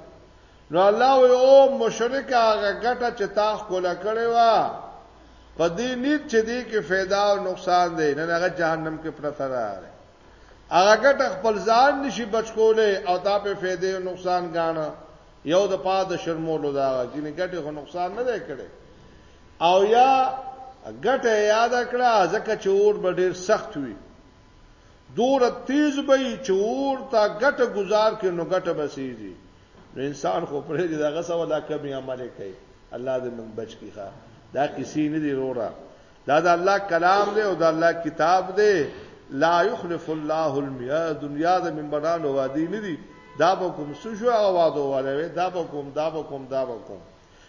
نو الله وی او مشرک هغه ګټه چې تا خپل کړی و په دې نیت چې دې کې फायदा او نقصان دی نه هغه جهنم کې پرته ده هغه ګټه خپل ځان نشي بچکولې او دا په فائدې او نقصان غاڼه یو د پاد شرمولو دا چې نه ګټه خو نقصان نه دی کړی او یا ګټه یاد کړه ځکه چې اور به ډیر سخت وي دور تیز به چور تا ګټه گزار کې نو ګټه بسیږي نو انسان خو پرې دې دغه سوا دا کمی عمل کوي الله دې موږ بچ کی ښا دا کسی نه دی رورا دا د الله کلام دی او د الله کتاب دی لا یخلف الله المیاد دنیا د منبرانو وادي نه دی دا به کوم سوجو او وادو ولوي دا به کوم دا به کوم دا به کوم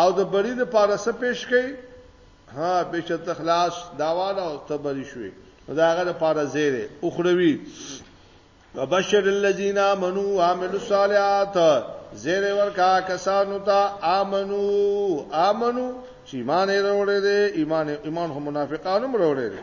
او د بری د پاره څه پیش کړي ها بشت اخلاص داواله او تبری شوي دا هغه د پاره زیره اخروی وبشر الذين امنوا وعملوا الصالحات زیر ورکا کسانو ته امنو امنو چې ایمان یې وروړي دي ایمان ایمان هم منافقانو وروړي دي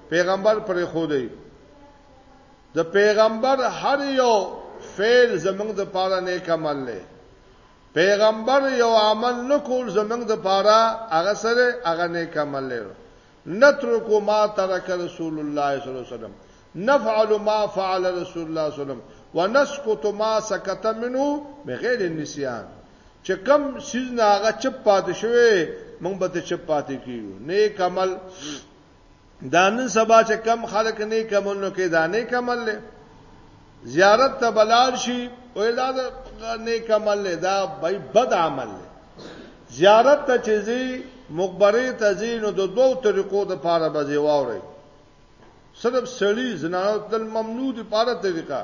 پیغمبر پر خو دی د پیغمبر هر یو فعل زمنګ د پاره نیک عمل دی پیغمبر یو عمل نکول زمنګ د پاره هغه سره هغه نیک عمل دی نترکو ما ترک رسول الله صلی الله علیه وسلم نفعل ما فعل رسول الله صلی الله علیه وسلم ونسکت ما سکت منه بغیر النسیان چې کم سیز نه هغه چپ پاتې شوی مونږ به ته چپ پاتې کیو نیک عمل دا نن سبا چې کم خلک نه کمل نو کې دا نه کمل له زیارت ته بلال شي او دا نه کمل له دا بای بد عمل له زیارت ته چې زی مقبره ته زی نو د دوو طریقو د پاره بځي واوري صرف سړی زنانو تل ممنوع دي پاره طریقه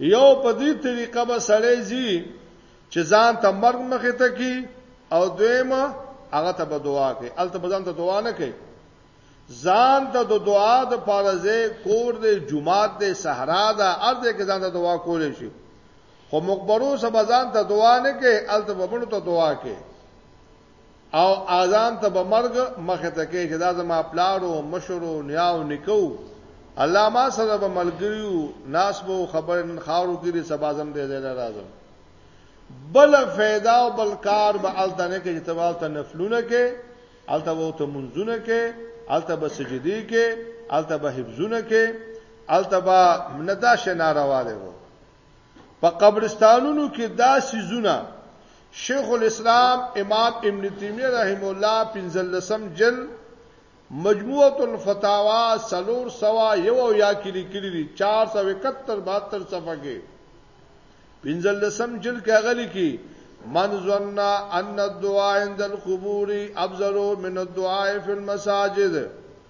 یو په دې طریقه به سړی ځي چې ځان ته مرګ مخې ته کی او دویمه هغه ته به دعا کوي الته به ځان ته دعا نه کوي ځان ته د دعا د پارزه کور دی جمعات دی صحرا ده ارزه کې ځان ته دعا کولې شي خو مقبرو سبا ځان ته دعا نه کوي الته به بنو ته دعا کوي او آذان ته به مرګ مخ ته کې چې دا زما پلار او مشر او نیا او نکو الله ما سره به ملګریو ناس به خبر نن خاورو کې سبا زم دې زړه راځم بل فایده او بل کار به التنه کې چې تبال ته نفلونه کې الته وو ته منځونه کې الته به سجدي کې الته به حفظونه کې الته به مندا شنارواله وو په قبرستانونو کې دا څیزونه شیخ الاسلام امام ابن تیمیه رحم الله پنځلسم جل مجموعه الفتاوا سلور سوا یو او یا کې لیکلي دي 471 72 صفحه کې پنځلسم جل کې غلي کې من ظن ان الدعاء عند القبور افضل من الدعاء في المساجد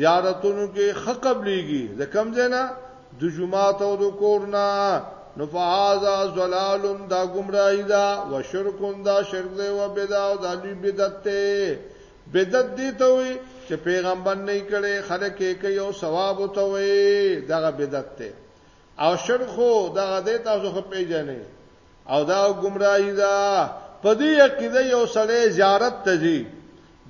زیارتونو کې خ قبليږي د کم زینا د جمعات او د کورنا نو فهذا ضلال دا گمراهی دا وشرک دا شرک دی و بدعه او د لوی بدعت ته بدعت دی ته وي چې پیغمبر نه کړي خلک یې کوي او ثواب ته وي دغه بدعت ته او شرک خو دغه دی تاسو خو پیژنئ او دا گمراهی دا په دې عقیده یو سړی زیارت ته ځي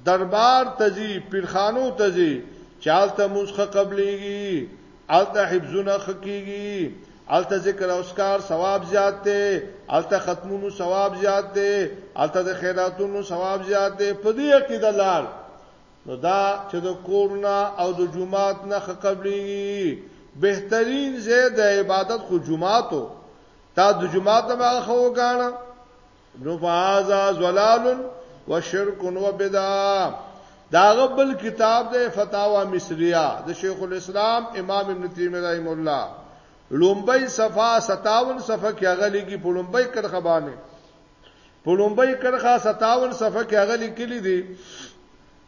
دربار ته ځي، پیرخانو ته ځي چې هلته مونځ ښه قبلېږي، هلته حفظونه ښه کېږي، هلته ذکر او اذکار ثواب زیات دی، هلته ختمونو ثواب زیات دی، هلته د خیراتونو ثواب زیات دی، په دې عقیده لاړ نو دا چې د کور نه او د جومات نه ښه قبلېږي، بهترین ځای د عبادت خو جومات و، تا د جومات نه به هغه ښه وګاڼه. نو فهذا ضلال وشرک وبدعه دا غبل کتاب د فتاوا مصریه د شیخ الاسلام امام ابن تیمیه رحم الله لومبۍ صفه 57 صفه کې هغه لګي په لومبۍ کرخه باندې په لومبۍ کرخه 57 صفه کې هغه لیکلي دي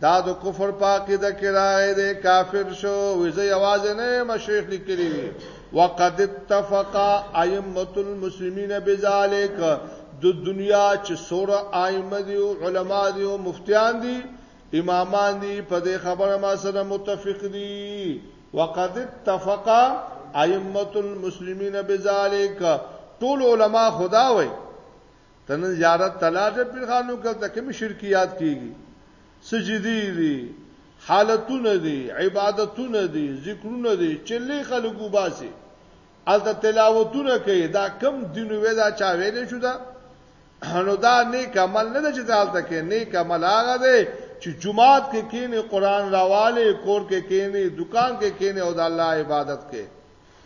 دا د کفر پاکی د کراغه دی کافر شو وزه یواز نه مشیخ لیکلی وی وقد اتفق ائمه المسلمین بذالک د دنیا چې سوره ائمه دی او علما دی او مفتیان دی امامان دی په دې خبره ما سره متفق دی وقد اتفق ائمه المسلمین بذالک ټول علما خدا وای ته نن زیارت ته لاړ شه پیر خان نوکر ته کوم شرکیات کیږي سجدي دي حالتونه دي عبادتونه دي ذکرونه دي چې لې خلکو باسي الته تلاوتونه کوي دا کم دینو وې دا چا ویلې شو دا نو دا نیک عمل نه چې دالته کې نیک عمل هغه دی چې جمعات کې کینې قران راواله کور کې کینې دکان کې کینې او د الله عبادت کې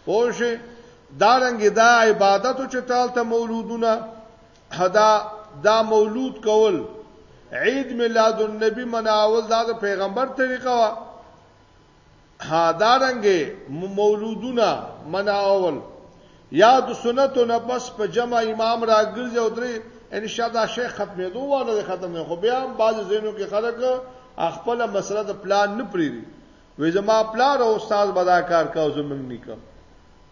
پوه شئ دا رنګ دا عبادت چې تال ته مولودونه حدا دا مولود کول عید میلاد النبی مناول دا د پیغمبر طریقه وا ها دا رنګ مولودونه مناول یا د سنتو نه پس په جمع امام راګرځي او درې ان شاء الله شیخ ختمېدو واله ختم نه خو بیا هم بعض زینو کې خلک خپل مسله د پلان نه پریری وې زما پلار او استاد بدا کار کاو زمنګ نیکه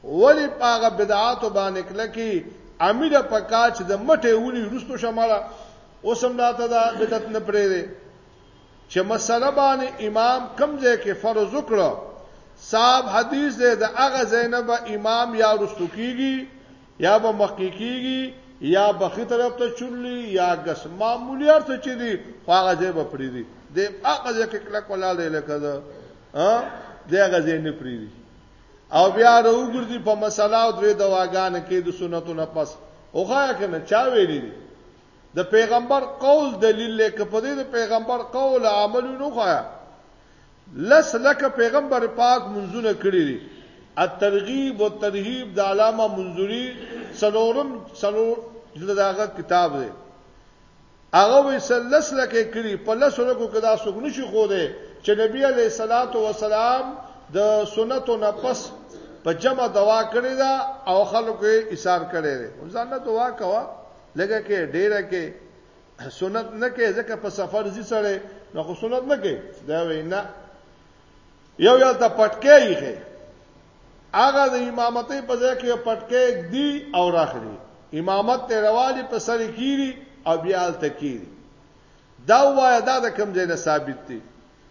ولی پاغه بدعات باندې کله کې امیر په کاچ د مټه ونی رستو شماله اوسم راته دا بدعت نه پرې دی چې مسله باندې امام کم ځای کې فرض وکړو صاحب حدیث دی د هغه زینب امام یا رستو کیږي یا به مخکې کیږي یا به خې طرف ته چولي یا ګس معمولی ارته چي دي هغه ځای به پری دي د هغه ځای کې کله کولا دی لکه دا ها دغه ځای نه پری دي او بیا د وګرځي په مسله او درې دواګان کې د سنتو نه پس اوخه کنه چا ویلي دي د پیغمبر قول دلیل لکه په دې د پیغمبر قول عمل نه خویا لس لکه پیغمبر پاک منځونه کړي دي. الترغیب والترهیب د علامه منذري څلورم څلور جلد هغه کتاب دی. هغه وایي چې لس لکه کړي په لس لکو کې دا څوک نشي ښوده چې نبی علیه الصلاة والسلام د سنتو نه پس په جمع دوا کړې ده او خلکو یې ایثار کړی دی. ځان نه دوا کوه لږه کې ډیره کې سنت نه کې ځکه په سفر زی سره نو خو سنت نه کې دا وینا یو یو ته پټکې یې کې هغه د امامتې په ځای کې پټکې دی او راخري امامت ته روالي په سر کیری او بیا تکیری دا وای دا د کم ځای نه ثابت دی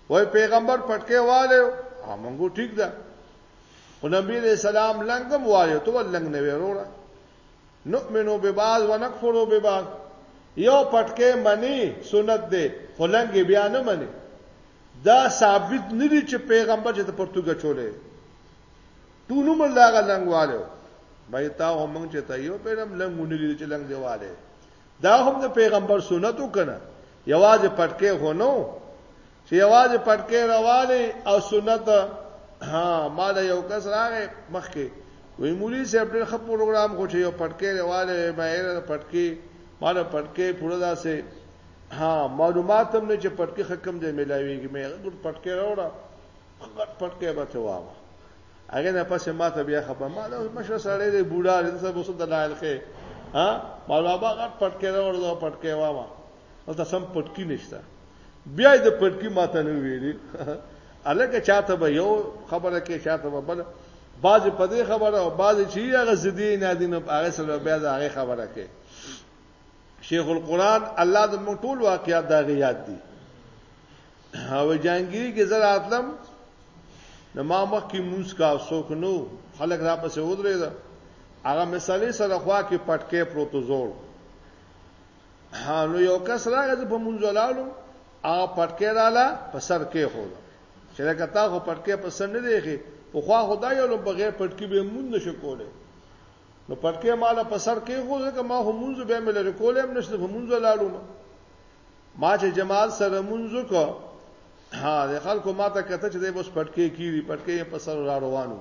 وای پیغمبر پټکې والو همغه ټیک ده او نبی رسول الله لنګم وایو ته لنګ نه وروړه نؤمنو ببعض ونکفرو ببعض یو پټکی منی سنت دی خو لنګې بیا نه منی دا ثابت نه دی چې پیغمبر چې ته پرتوګه چولې ټول عمر دا غ لنګ والو مې تا هم مونږ چې ته یو پیرم لنګونه لري چې لنګ دیواله دا هم د پیغمبر سنتو کنه یوازې پټکې هونو چې یوازې پټکې رواني او سنت ها ما دا یو کس راغې مخکې وی مولوی صاحب ډېر ښه پروګرام خو چې یو پټکې رواني مایر پټکې ما دا پټکې پوره داسې ها معلومات هم نه چې پټکې حکم دې ملاويږي مې ګډ پټکې راوړه فقط پټکې به ته وامه هغه نه پسې ما ته بیا خبر ما دا مشه سړې دې بوډا دې څه بوسه دلایل کې ها مولا با غټ پټکې راوړل پټکې وامه او تاسو هم پټکی نشته بیا د پټکی ماته نه ویلي الګه چاته به یو خبره کې چاته به بل بعض په دې خبره او بعض چې هغه زدي نه دي نو هغه سره بیا د هغه خبره کې شیخ القرآن الله د موږ ټول واقعات دا یاد دي او جانګيري کې زړه اتلم نو ما مخ کې موس کا سوک نو خلک را پسې ودرېده هغه مثالي سره خوا کې پټکې پروتوزول نو یو کس راغی په مونږ لاړو او پټکې رااله په سر کې خو چې لکه تا خو پټکې په سر نه دیږي په خوا خدای یو بغیر پټکی به مونږ نشو کوله نو پټکې مال په سر کې خو ځکه ما هم مونږ به مل کولم نشته په مونږ لاړو ما چې جمال سره مونږ کو ها د خلکو ماته کته چې د بس پټکې کیږي پټکې په سر را روانو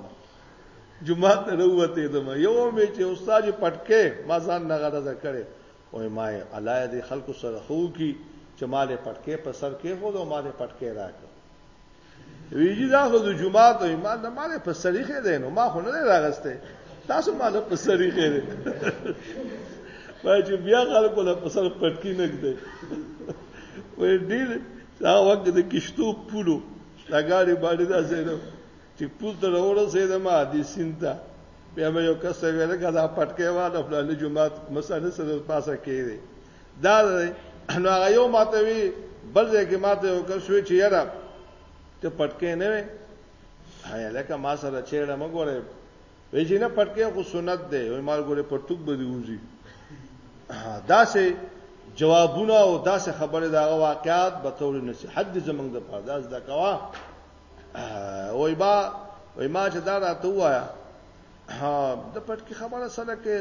جمعه ته وروته دم یو مې چې استاد پټکې ما ځان نه غره ذکرې وایي ما یې الله یې دې خلکو سره ښه وکړي چې ما دې پټکی په سر کېښود او ما دې پټکی راکړ. وی جی دا خو د جمعات او امام د مال په سریخه دی نو ما خو نه راغسته تاسو مال په سریخه دی پاتې بیا خلکو له پسر پټکی نه کړي وې ډیر دا وخت د کشتو پولو لګاړي باندې دا زینو چې پوز ته راورسېدم عادي سیند ته بیا مې یو کس ویل که دا پټکې واله فلاني جمعات مسله سره پاسه کېږي دا نو هغه یو ماته وی بل ځای کې ماته یو کس وی چې یاره ته پټکې نه وې هاي لکه ما سره چیرې مګوره وی چې نه پټکې خو سنت دی وی مال ګوره پټوک به دی وځي دا سه جوابونه او دا سه خبره دا واقعات به تور نصيحت دي زمنګ د پرداز د کوا وای با وای ما چې دا راته وایا د پټ کې خبره سره کې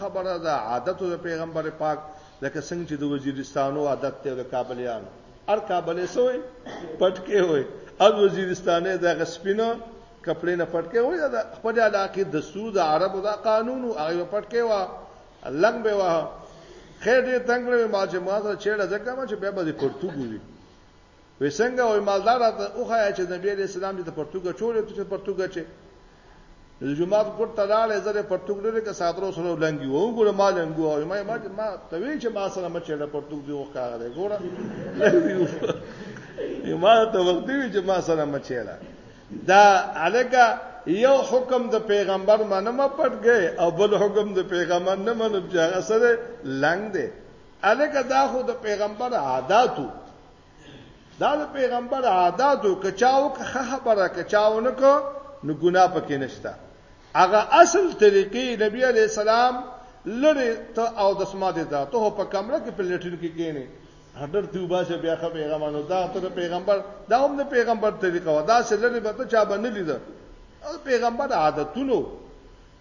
خبره ده عادت د پیغمبر پاک لکه څنګه چې د وزیرستانو عادت ته د کابلیانو ار کابلې سوې پټ کې وای ار وزیرستانه د غسپینو کپړې نه پټ کې وای دا خپل علاقې د سود عربو دا قانون او هغه پټ کې وا لنګ به وا خیر دې تنگ له ما چې ما سره چیرې ځکه ما چې به به پرتګو وي وی څنګه وی مالدار راته وخایا چې نبی علیه السلام دې ته پرتوګ اچولی ته چې پرتوګ اچې د جمعات ګټ ته لاړې زره پرتوګ لري که ساترو سره لنګي و وګوره ما لنګو او ما ما ما ته وی چې ما سره مچې له پرتوګ دی وخاره دی ګوره ما ته وخت دی چې ما سره مچې له دا الګه یو حکم د پیغمبر منم پټګي او بل حکم د پیغمبر نه منم چې هغه سره لنګ دی الکه دا خو د پیغمبر عادتو دا د پیغمبر عادتو کچاو که خبره کچاو نه کو نو ګنا پکې نشته هغه اصل طریقې نبی علی السلام لری ته او د سماده دا ته په کمره کې په لټین کې کینې هډر دی وباسه بیا خو پیغمبرانو دا ته پیغمبر دا هم د پیغمبر طریقه و دا سره لري به ته چا باندې لیدل او پیغمبر عادتونو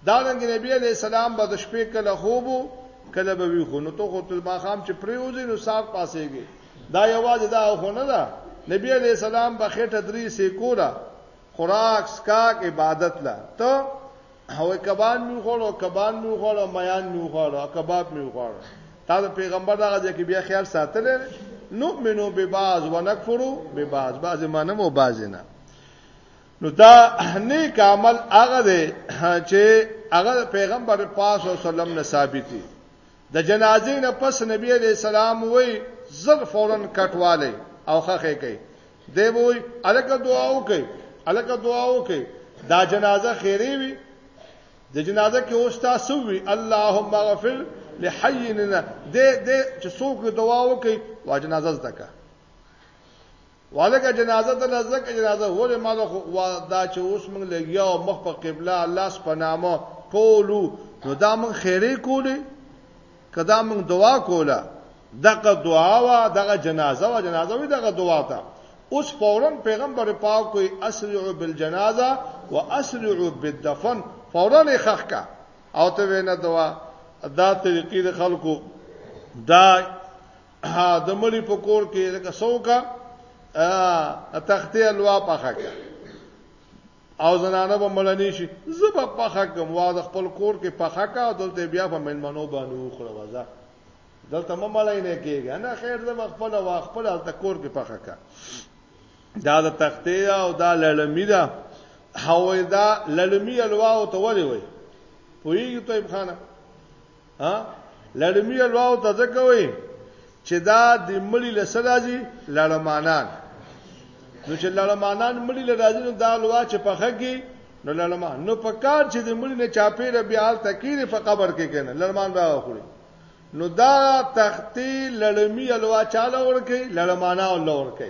دارنګه نبی علیه السلام به د شپې کله خوب وو کله به ویښ نو ته خو تل ماښام چې پریوځي نو سار پاسېږي دا یوازې دا خو نه ده نبی علیه السلام به خټه درې سیکوله خوراک سکاک عبادت لا ته او کبان میو خوړو کبان میو خوړو میان میو خوړو کباب میو خوړو تا د پیغمبر دغه ځکه بیا خیال ساتل نؤمنو ببعض ونکفرو ببعض بعض منم او بعض نه نو دا نیک عمل هغه دی چې هغه پیغمبر پاک صلی الله علیه وسلم نه ثابت دی د جنازې نه پس نبی علیہ السلام وای زر فورا کټواله او خخه کوي دی وای الکه دعا وکي الکه دعا وکي دا جنازه خیری وي د جنازه کې اوس تاسو وی اللهم اغفر لحینا د د چې څوک دعا وکي وا جنازه زده والګه جنازه ته لزک جنازه هوله مال خو دا چې اوس موږ لګیا او مخ په قبله الله سپنامه ټولو نو دا موږ خیره کولې کدا موږ دعا کوله دغه دعا وا دغه جنازه وا جنازه وی دغه دعا ته اوس فورا پیغمبر پاک کوئی اسرعوا بالجنازه واسرعوا بالدفن فورا یې خخ کا او ته وینا دوا دا طریقې د خلکو دا ها د مړي په کور کې لکه سوکا ا تختې الوا پخه کړه او زنانه به ملنی شي زبا پخه کوم وا د خپل کور کې پخه کا دلته بیا په منمنو باندې وخړه وځه دلته مې ملای نه کېږي نه خیر زه خپل وا خپل د کور کې پخه کا دا د تختې او دا لړمی ده هوې دا لړمی الوا او ته ولې وای پویږي طيب خانه ها لړمی الواو ته ځکه وي چې دا د مړي له سره راځي لړمانان نو چې لړمانان مړي له راځي نو دا الوا چې په خګي نو لړمان نو په کار چې د مړي نه چاپیره بیا حال تکیره په قبر کې کنه لړمان دا خوري نو دا تختی لړمی الوا چاله ورکه لړمانا الله ورکه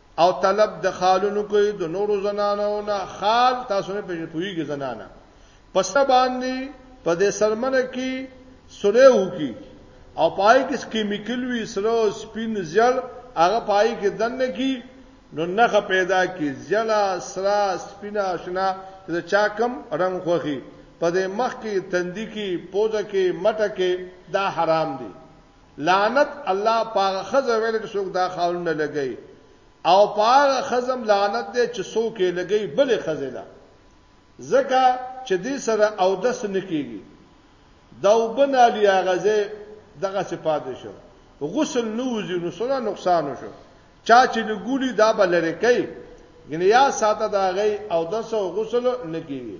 او طلب د خالونو کوي د نورو زنانو نه خال تاسو نه پوهیږي زنانه پس باندې په دې سرمنه کې سره وکي او پای کې کیمیکل وی سره سپین زیړ هغه پای کې دنه کی نو نخ پیدا کی زیړه سره سپینا شنا د چا کم رنگ خوخي په دې مخ کې تندې کې پوزه کې مټه کې دا حرام دي لعنت الله پاغه خزه ویل چې څوک دا خاون نه لګي او پاغه خزم لعنت دی چې څوک یې لګي بل خزه ده زکه چې دې سره او دس نکېږي دا وبنا لیا غزه دغه صفات شو غسل نوځي نو سره نقصان شو چا چې لګولي دا بلره کوي ګنیا ساته دا غي او دس او غسل نکېږي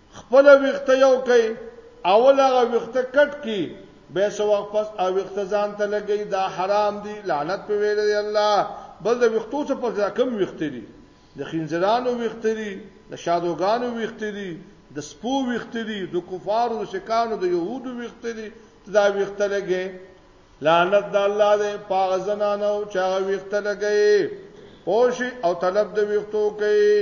خپل ویخته یو کئ اول هغه ویخته کټ کی به سو وخت پس او ویخته ځان ته لګی دا حرام دی لعنت په ویل دی الله بل د ویختو څخه پر رقم ویخته دی د خنزرانو ویخته دی د شادوګانو ویخته دی د سپو ویخته دی د کفارو د شکانو د يهودو ویخته دی دا ویخته لګی لعنت د الله دې پاغه زنانو چا ویخته لګی پوش او طلب د ویختو کوي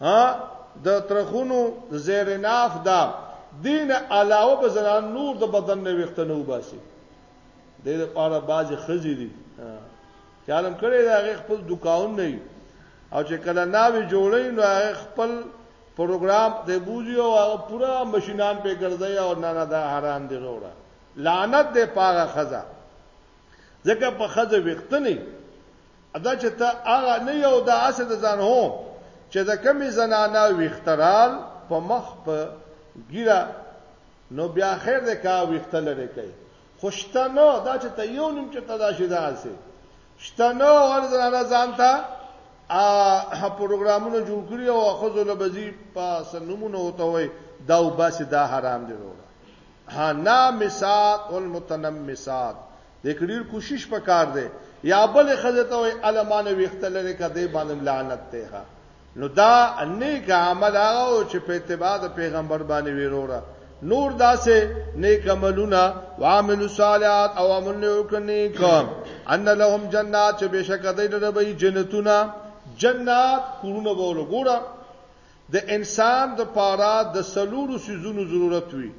ها د ترخونو زیرناف دا دین علاوه به زنان نور د بدن نه وخت نه وباسي د دې لپاره بعضی خزي دي چې عالم کړي دا غي خپل دکان نه او چې کله ناوي جوړي نو هغه خپل پروګرام ته بوزي او هغه پورا ماشينان په ګرځي او نه نه دا حرام دي وروړه لعنت دې پاغه خزا ځکه په خځه ویختنی ادا چې ته هغه نه یو د اسه د ځان هو چې د کمی زنانا ویخترال په مخ په ګیره نو بیا خیر د کا ویختل لري کوي خوشته نو دا چې ته یو نیم چې تدا شي دا سي شته نو ور زنانا ځان ته ا پروګرامونه جوړ کړی او خو زله بزی په سنمونه وته وي دا وباسي دا حرام دی وروره ها نامسات المتنمسات دې کې ډیر کوشش پکار دی یا بل خزه ته وي المانه ویخته لري کده باندې لعنت ته نو دا نیک عمل هغه چې په اتباع د پیغمبر باندې ویروره نور داسې نیک عملونه وعمل صالحات او عمل وکني کوم ان لهم جنات چې بشک دې دربې جنتونه جنات کورونه بوله ګوره د انسان د پاره د څلورو څیزونو ضرورت وي،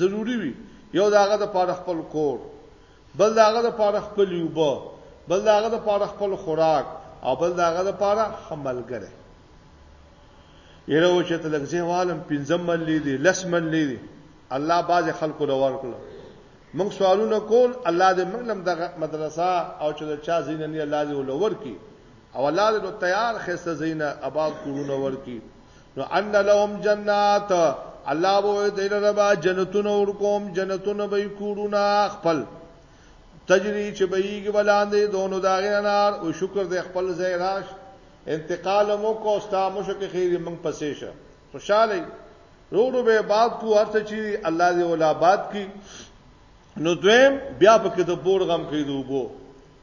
ضروري وي، یو د هغه د پاره خپل کور، بل د هغه د پاره خپلې اوبه، بل د هغه د پاره خپل خوراک او بل د هغه د پاره ښه ملګری. یره و چرته لږ ځای والم پنځه ملې دي، لس ملې دي، الله بعضې خلکو له ورکړه. موږ سوالونه کول الله دې موږ لم دغه مدرسه او چې د چا ځینې نه الله دې ولور کړي. او الله دې نو تیار خسته زینه آباد کورونه ورکی نو ان لهم جنات الله وو دې ربا جنتونه ور کوم جنتونه به کورونه خپل تجری چې بهیږي ولاندې دونو داغه نار او شکر دې خپل ځای راش انتقال مو کو استا مشک خیر من پسې شه خوشاله روړو به باب کو ارته چی الله دې ولا باد کی نو دویم بیا پکې د بور غم کې دوبو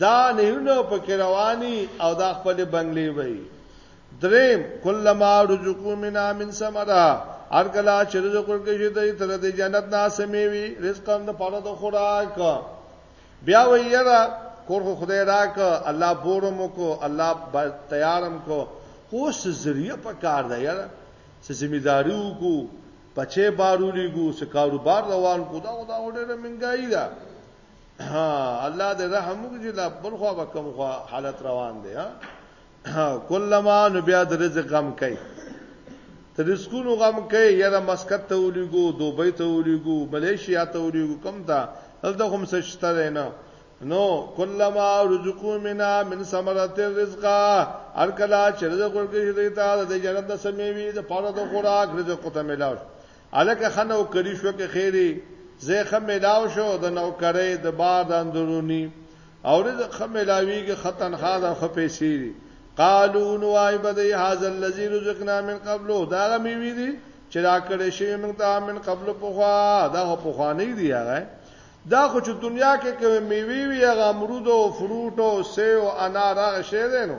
دا نهرونه په کې رواني او دا خپل بنگلې وي دریم کلمہ رزقو منا من سمرا هر کله چې رزق ورکړي شي د تر دې جنت نه سمې وي رزق هم د پاره د خوراک بیا ویرا کور خو خدای راک الله بورم کو الله تیارم کو خو ذریعہ په کار دی یار څه ذمہ داری وکړو پچې بارولې ګو څه کاروبار روان کو دا دا ډېره منګای ده ها الله دې رحم وکړي لا بل خو به کوم خو حالت روان دی ها کلمہ نو بیا د رزق غم کوي تر رزقونو غم کوي یاره مسکت ته ولېګو دوبۍ ته ولېګو ملیشیا ته ولېګو کم تا هلته هم سچته نه نو کلمہ رزقو منا من ثمرات الرزق هر کله چې رزق ورکړي دی ته د جنت د سمېوي د پاره د خوراک رزق ته ملاوي هلکه ښه نوکري شوه که خیرې ځای ښه میلاو شو د نوکرۍ د بار د اندروني او رزق ښه میلاویږي ښه تنخوا ده ښه پیسې دي قالو نو وای به دی هاذا الذی رزقنا من قبل دا غمی وی دي چې را کړې شي موږ ته من قبل په خوا دا په خوا نه دی هغه دا خو چې دنیا کې کوم میوي وی هغه امرود او فروټ او سیو انار هغه شی دی نو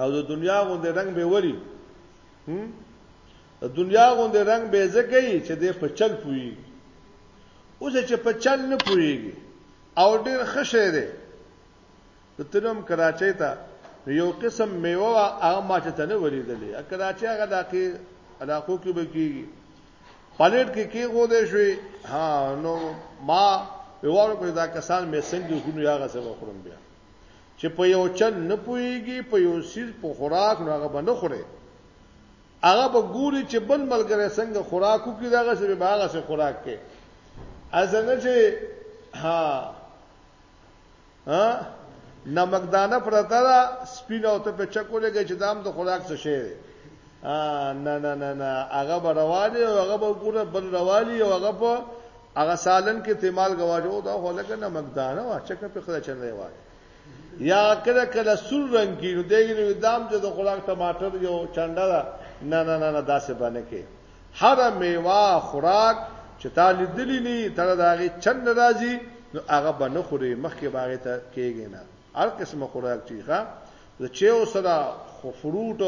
او د دنیا غوندې رنگ به وری د دنیا غوندې رنگ به زکه چې د په چل پوي اوس چې په چل نه پويږي او ډیر خشه دی د تلم کراچۍ ته یو قسم میوه هغه ما چې تنه وریدلې کراچۍ هغه داکي علاقو کې به کیږي پلیټ کې کې غو دې شوې ها نو ما یوار په دا کسان مې څنګه غونو یاغه سره خورم بیا چې په یو چل نه پوهېږي، په یو څیز، په خوراک، نو هغه به نه خوري. هغه به ګوري چې بل ملګری څنګه خوراک وکړي، دغسې به به هغسې خوراک کوي. هسې نه چې ها ها نمکدانه پرته ده، سپینه او ته پرې چک ولګوې چې دا هم د خوراک څه شی دی. نه نه نه نه هغه به روان وي او هغه به وګوره بل روان وي او هغه په هغه سالن کې تیمال غواجو دا خو لګ نه مقدار وا چکه په خله چنه وای یا کله کله سور رنگ کې نو دغه نو دام چې د خوراک ټماټر یو چنده نه نه نه نه داسې باندې کې هر میوه خوراک چې تا لیدلی نه تر داغه چند راځي نو هغه باندې خوري مخکې باغې ته کېږي نه هر قسمه خوراک چی ښا د چیو سره خو فروټ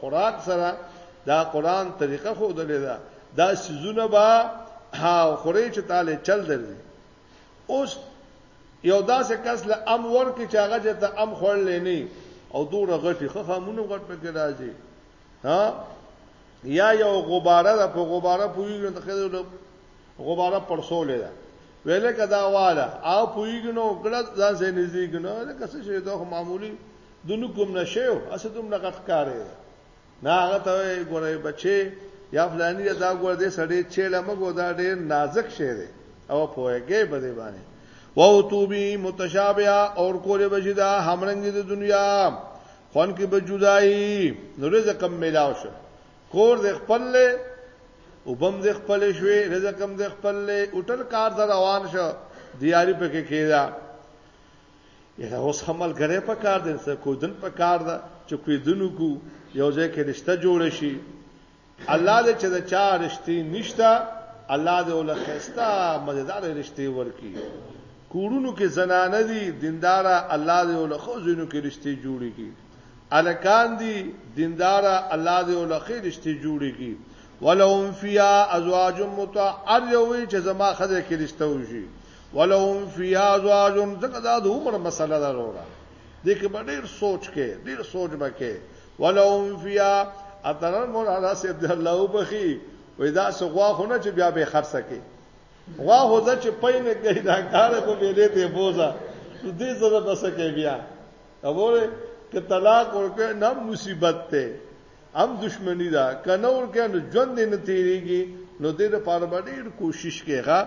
خوراک سره دا قران طریقه خو دلې ده دا سيزونه با ها خوري چې تعالی چل درځي اوس یو داسې کس له ام ور کې چې هغه چې ته ام خور لینی او دوره غټي خخه مونږ غټ پکې راځي ها یا یو غباره ده په غباره پویږي ته خېدل غباره پړسولې ده ویل کدا والا او پویګنو ګړه ځان سي نږدې ګنو لکه څه شي دوه معمولی دونو کوم نشو اسه دوم نه غټکارې نه هغه ته ګورې بچي یا فلانی دا ګور دې سړې چېله مګو دا ډېر نازک شی دی او پوهګې بده باندې وو توبی متشابه اور کولې بشدا همرنګ د دنیا خون کې به جدای نو رزق ملاو شو کور دې خپل لې وبم دې خپل شوي رزق هم دې خپل لې اوټل کار ته روان شو دیاری پکې کېدا یره اوس حمل غره په کار دې څه کو دن په کار ده چې کوی دنو کو یو ځای کې رشتہ جوړ شي الله دې چې دا چا رشتي نشتا الله دې ول خستا مزیدار رشتي ورکی کورونو کې زنانه دي دیندار الله دې ول خو زینو کې رشتي جوړي کی هلکان دی دیندار الله دی ول خیر رشتي جوړی کی ولهم فیا ازواج متعر یوی چې زما خزه کې رشته وشي ولهم فیا ازواج ځکه دا د عمر مسله ده وروړه دې کې به ډیر سوچ کې ډیر سوچ وکې ولهم فیا اتنر مولانا سید الله وبخي وې دا سغوا خونه چې بیا به خرڅه کې غوا هوځه چې پینې کوي دا کار کو به دې ته بوزا دې زړه بسکه بیا اوره که طلاق ورکه نه مصیبت ته هم دښمنی ده کنه ورکه نو ژوند نه تیریږي نو دې لپاره به ډیر کوشش کیغه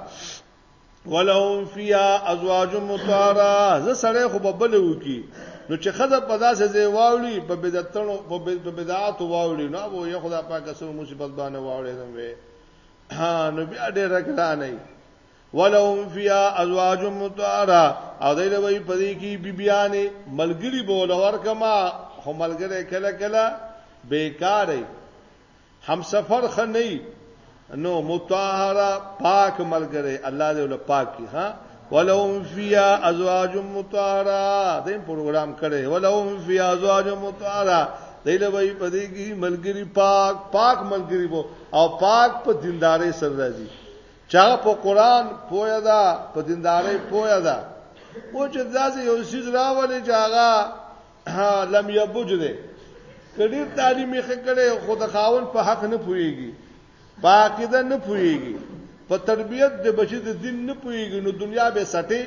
ولهم فیا ازواج مطهره زه سره خو په بل وکی نو چې خزه په داسې ځای واولي په بدعتونو په بدعات واولي نو وو یو خدای پاک سره مصیبت باندې واولي نو وي ها نو بیا ډېر کړه نه ولهم فیا ازواج متعرا او دای له وی پدې کې بیبیانې ملګری بول ورکما خو ملګری کله کله بیکارې هم سفر خنۍ نو متطهره پاک ملګری الله دې ول پاک کی ها ولهم فیا ازواج متطهره دې پروګرام کړي ولهم فیا ازواج متطهره دې له وی پدې کې ملګری پاک پاک ملګری بو او پاک په دینداري سره راځي چا په قران پوهه ده په دینداري پوهه ده او چې ځاځي یو سیز راولې چې هغه لم یبوج ده کډیر تعلیم یې خکړې خو د خاون په حق نه پويږي باقیده نه پويږي په تربيت د بچی د دین نه پويږي نو دنیا به سټي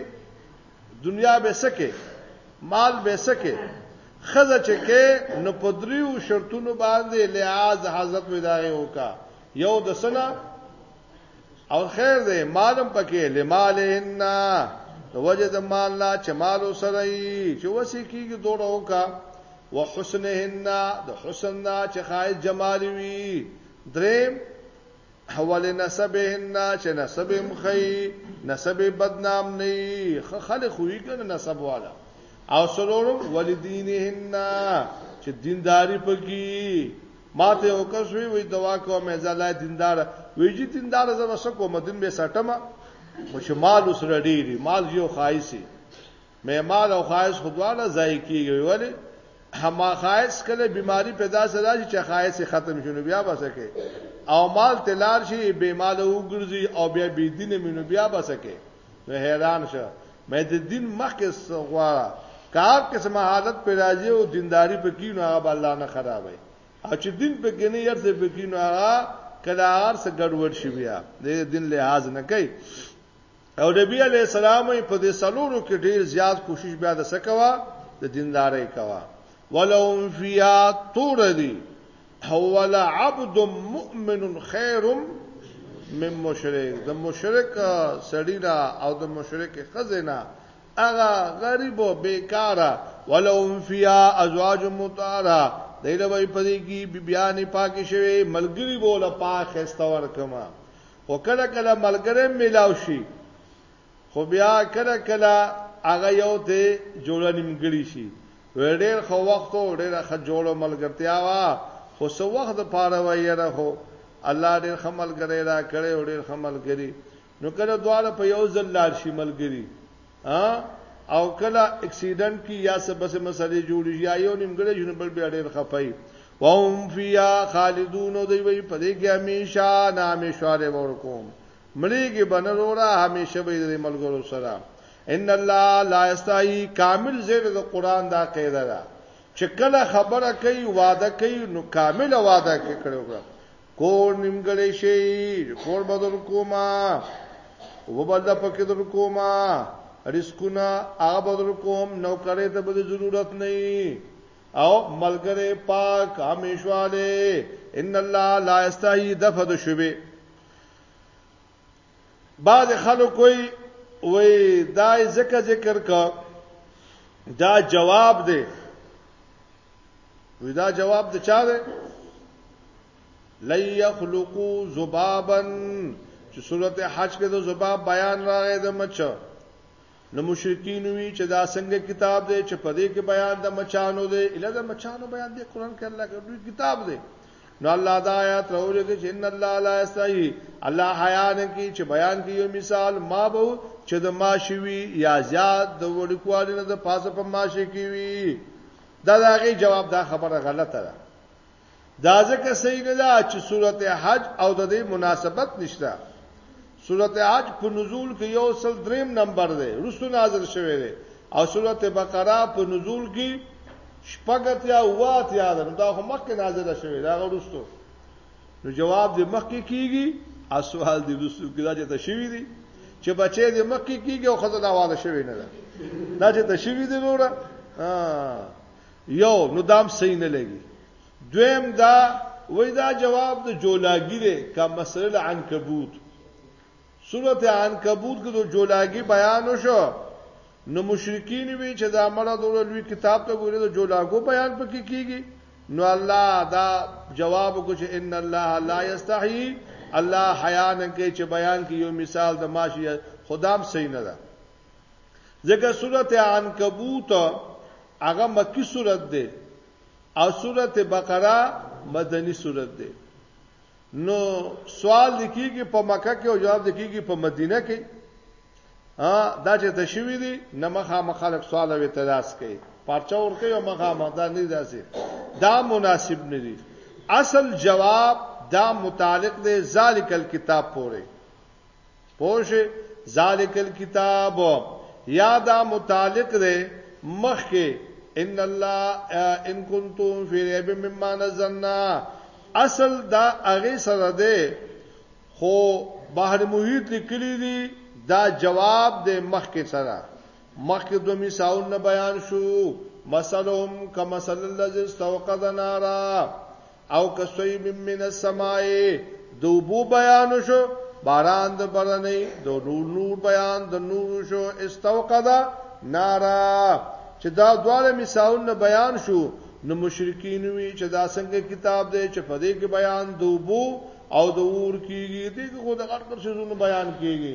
دنیا به سکه مال به سکه خزه چې کې نو پدریو شرطونو باندې لحاظ حضرت وداغه وکا یو د سنا او خیر دې مالم پکې لمالهن د وجه د مال نه چې مالو سره یې چې وسی کیږي دوړه وکا وحسنهن د حسن نه چې خای جمال وی دریم حواله نسبهن چې نسب مخی نسب بدنام نه خلک خوې کنه نسب والا او سلورم ولدینهن چې دینداری پکې ماته یو کس وی وی دوا کوم زه لا دیندار وی جی دیندار زه وسه کوم دین به سټم خو چې مال سره ډیری مال یو خایسي مې مال او خایس خدواله ځای کیږي ولی هما خایس کله بیماری پیدا سره چې خایس ختم شونه بیا بسکه او مال تلار شي به مال وګرځي او بیا بی دین مینو بیا بسکه نو حیران شو مې د دین مخکې غواړه کار کې سم حالت پر راځي او دینداری په کې نو هغه الله نه خرابوي او چې دین په کې نه یرته په کې نو هغه کله هر څه ګډوډ شي بیا د دین لحاظ نه کوي او نبی علی السلام په دې سلورو کې ډیر زیات کوشش بیا د سکوا د دیندارۍ کوا ولو فیا تور دی ولعبد مؤمن خیر من مشرک د مشرک سړی نه او د مشرک خزنه اغه غریب او بیکاره ولهم فیا ازواج مطهره دایله وای پدې کې بیان پاک شوی ملګری بوله پاک استور کما او کله کله ملګری ملاو شي خو بیا کله کله هغه یو ته جوړه نیمګړي شي وې ډېر خو وخت او ډېر ښه جوړو ملګرتیا وا خو څه وخت د پاره وای یره هو الله ډېر ښه ملګری را کړی او ډېر ښه ملګری نو کله دواړه په یو ځل لار شي ملګری او کله اکسیډنټ کی یا څه بس مسلې جوړ شي یا یو نیمګړی شنو بل بیا ډېر خپای وهم فیا خالدون دوی وی په دې کې همیشه نامې شواره ورکوم مړیږې به نه وروره همیشه به یې د ملګرو سره ان الله لا یستحی کامل زیر د قران دا قاعده ده چې کله خبره کوي وعده کوي نو کامل وعده کوي کړو کور نیمګړې شي کور بدل کوما وبدل پکې در کوما رزقونه هغه بدل کوم نو کړې ته به ضرورت نه او ملګری پاک همیشواله ان الله لا یستحی دفد شبه بعض خلک کوئی وای دا ذکر ذکر کا دا جواب دی وی دا جواب د چا دی لن يخلقوا ذبابا چې سورته حج کې د ذباب بیان راغی د مچ نو مشرکین وی چې دا څنګه کتاب دی چې په دې کې بیان د مچانو دی اله د مچانو بیان دی قران کې الله کې دوی کتاب دی نو الله دا آیات راوړي چې ان الله لا استحي الله حیا نه کی چې بیان کې یو مثال ما به چې د ماشوي یا زیاد د وړکوالي نه د پاسه په ماشي کې وی دا دغه جواب دا خبره غلطه ده دا ځکه صحیح نه ده چې سورته حج او د دې مناسبت نشته سورته حج په نزول کې یو سل دریم نمبر دی رسو نازل شوی دی او سورته بقره په نزول کې شپږت یا وات یا ده دا هم مخکې نازله شوی دا غوښتو نو جواب دې مخکې کیږي او سوال دې رسو کې دا چې ته شوی دی چې بچې دې مخکې کیږي او خزه دا واده شوی نه ده دا چې ته شوی دی وروره یو نو دام صحیح نه لګي دویم دا وای دا جواب د جولاګی دی کا مسرل عنکبوت سورته عنکبوت کې د جولاګی بیان وشو نو مشرکین وی چې دا مړه دوه لوی کتاب ته ګوره د جولاګو بیان پکې کیږي نو الله دا جواب کو چې ان الله لا یستحی الله حیا نه کوي چې بیان کې یو مثال د ماشی خدام صحیح نه ده ځکه سورته عنکبوت هغه مکی سورته ده او سورته بقره مدنی سورته ده نو سوال لیکيږي په مکه کې او جواب لیکيږي په مدینه کې ها دا چې تشوي دي نه مخه مخالف سوال او اعتراض کوي پرچا ورکه یو مخه مدا نه داسي دا مناسب نه دي اصل جواب دا متعلق دی ذالک الكتاب پورې پوش ذالک الكتاب یا دا متعلق ده مخکې ان الله ان کنتم فی ریب مما نزلنا اصل دا هغه سره ده خو بحر محیط لیکلی دی دا جواب ده مخکې سره مخکې دوه مثال نه بیان شو مثلهم کمثل الذی استوقد نارا او کسویب من السماء د وبو بیان شو باران د برنې د نور نور بیان د نور شو استوقدا نارا چې دا دواله مثالونه بیان شو نو مشرکین وی چې دا څنګه کتاب دی چې په دې کې بیان د وبو او د اور کیږي دغه خو د غټ پر سيزونو بیان کیږي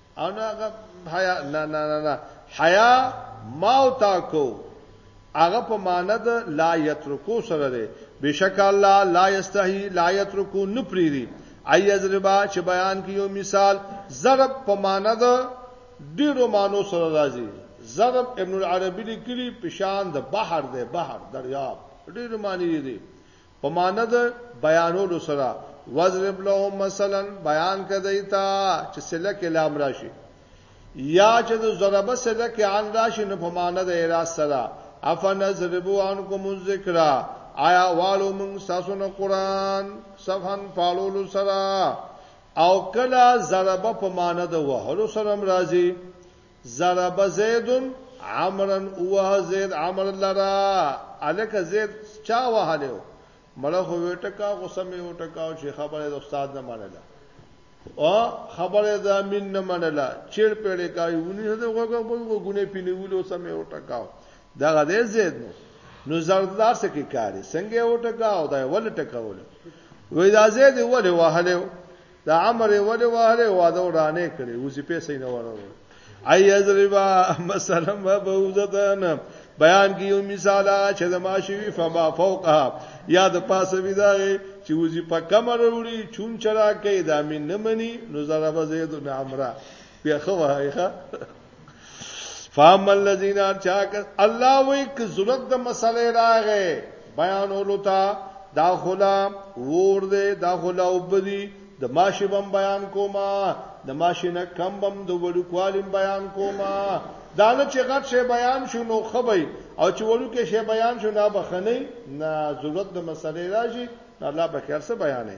او نه هغه حیا نه نه نه حیا ما او تا کو هغه په معنی د لا یترکو سره دی بشک الله لا یستحی لا یترکو نه پریری ای ازربا چې بیان کیو مثال ضرب په معنی د ډیرو مانو سره راځي ضرب ابن العربی لیکلی پشان د بحر دی بحر دریاب ډیرو معنی دی په معنی د بیانولو سره، وضرب لهم مثلا، بیان کړه دوی ته چې صله کې لام راشي یا چې د ضربه صله کې عن راشي نو په معنی د اعراض سره، افنضرب عنکم الذکر، آیا والو موږ ستاسو نه قرآن صفحا په اړولو سره؟ او کله ضربه په معنی د وهلو سره هم راځي ضرب زید عمرا ووهه زید عمر لرا الکه زید چا وهلو مړه خو وټکا خو سمې وټکاو چې خبره د استاد نه منله او خبره د امین نه منله چیر پیړې کاوی ونی نه غوګه بل غوګونه پینولو سمې وټکاو دغه دې زید نو نو زردار سکه کاری څنګه وټکاو دا ول ټکاول وې دا زید ول وهلو د عمر ولې وهله واده ورانه کړي وظیفه سي نه ورو اي ازربا مثلا بوزتن بیان کیو مثال چې د ماشوي فما فوقها یا د پاسه وی دا چې وظیفه کم وروړي چون چرا کوي دا مين نه مني نو زره بزید نه عمره بیا خو وای ښا فهم الذين چاک الله وای ک ضرورت د مسلې راغې بیان ولتا دا خلا ور دې دا خلا وبدي د ماشي بم بیان کوما د ماشي نه کم بم د وړو کوالم بیان کوما دا نه چې غټ شی بیان شو نو خبي او چې وړو کې شی بیان شو نه بخنی نه ضرورت د مسلې راځي الله به خیر سره بیانې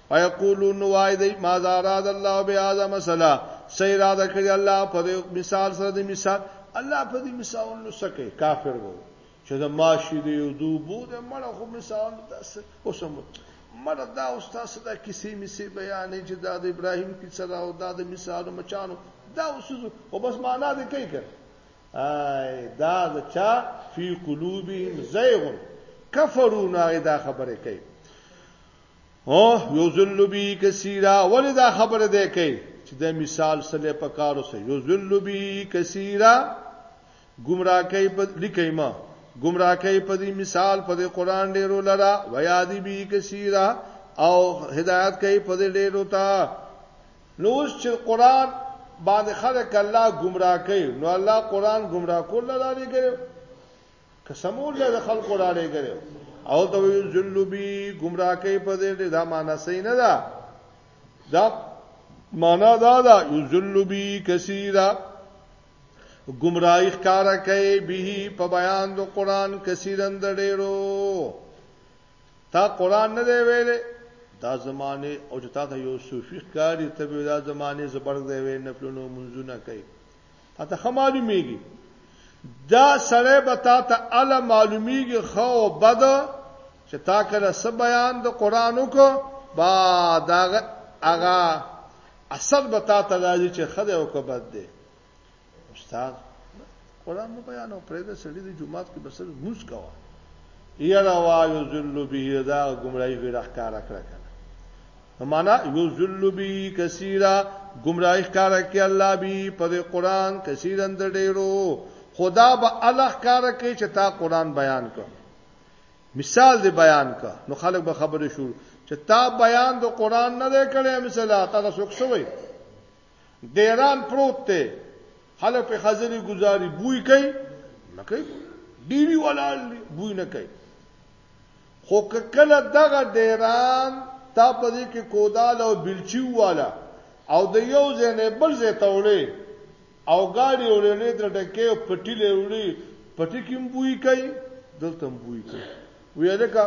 ويقولون وای دی ما زاراد الله بهذا مثلا سي را د کړی الله په مثال سره د مثال الله په دې مثال نو سکه کافر وو چې د ماشي دی او دوبو د مړه خو مثال داس اوسم مړه دا استاد صدا کیسې می سي بیانې چې دا د ابراهيم کی سره او دا د مثال مچانو دا اوسو او بس معنا دې کوي کړ آی دا د چا فی قلوبهم زیغ کفروا نه دا خبره کوي هو یذل بی کثیرا ولې دا خبره ده کوي چې د مثال سره په کار اوسه یذل بی کثیرا گمراه کوي په لیکي ما گمراه کوي په دې مثال په دې قران ډیرو لرا ویادی بی کثیرا او هدایت کوي په دې ډیرو ته نو اوس چې قران باندې خلک الله گمراه کوي نو الله قران گمراه کول لري ګره کسمور له خلکو را لګره او ته وی ذلبی گمراه کوي په دې دا معنا صحیح نه ده دا معنا دا ده یذلبی کثیره گمراهی ښکارا کوي به په بیان د قران کثیرن د ډیرو تا قران نه دی ویلې دا زمانه او چې تا ته یو صوفي ښکاری ته به دا زمانه زبرګ دی وې نفلونو منځونه کوي تا ته ښه معلومیږي دا سړی به تا ته اله معلومیږي خو بد چې تا کله څه بیان د قران وکړو با داغه هغه اثر به تا ته راځي چې خدای او کبد دی استاد قران مو بیان او پرې د سړی د جمعات کې بسر موس کاوه یرا وایو ذل به دا گمراهی غیر احکار کړه معنا یذل بی کثیرا گمراهی کار کوي الله بی په قران کثیرا د ډیرو خدا به الګ کار کوي چې تا قران بیان کړ مثال دی بیان کړ نو خلک به خبرې شو چې تا بیان د قران نه کړي مثلا تا څوک سوې ډیران پروت دی خلک په خزري گزاري بوی کوي نه کوي ډیری ولال بوی نه کوي خو کله دغه ډیران تا په دې کې کودال او بلچی والا او د یو ځنې بل ځای ته وړي او ګاډي وړلې د ټکې او پټی له وړي پټی کې بوی کوي دلته بوی کوي وی لکه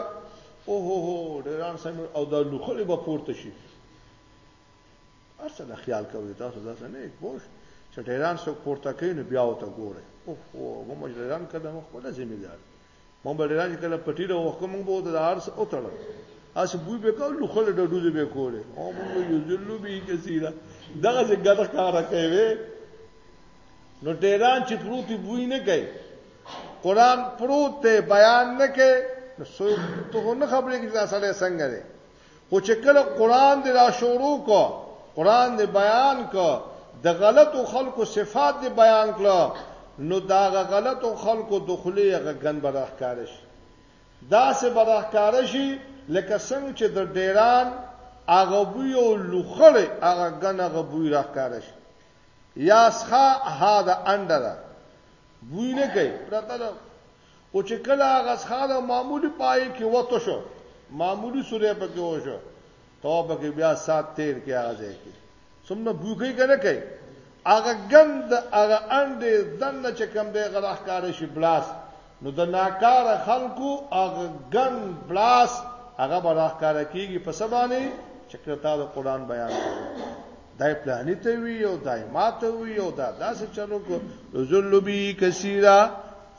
او هو هو ډیران سم او د لوخلې به پورته شي ارڅه نه خیال کوي تاسو ځکه نه پوښ چې ډیران څوک پورته کوي نو بیا وته ګوره او خو موږ ډیران کده مخ په ذمہ دار موږ ډیران کله پټی له وخت موږ به د ارس او تړل اس بوی به کول نو خل ډډو دې به کوله او موږ یو ذلو به کثیره دغه څنګه د کار کوي نو ډیران چې پروتي بوی نه کوي قران پروت ته بیان نه کوي نو څوک ته نه خبرې کې دا سړی څنګه دی خو چې کله قران دې را شروع کو قران دې بیان کو د غلطو خلکو صفات دې بیان کړو نو دا غلطو خلکو دخلي غ ګن برخ کارش دا سه برخ کارشي لکه څنګه چې د ډیران هغه بوی او لوخړې هغه ګن هغه بوی راخ کارشي یا سخه ها دا انډره بوی نه کوي پرته خو چې کله هغه څښان او معمولي پای کې وته شو معمولي سورې په کې وشو توبه کې بیا سات تیر کې هغه ځای کې څومره بوخي کنه کوي هغه ګند هغه انډې دنه چې کم دی غراخ کار شي بلاس نو د ناکار خلکو هغه ګن بلاس هغه به راخ کار کیږي په سبانه چې کړتا د قران بیان دای پلانې ته وی او دای ماته وی او دا داسې چلو کو ذلبی کثیره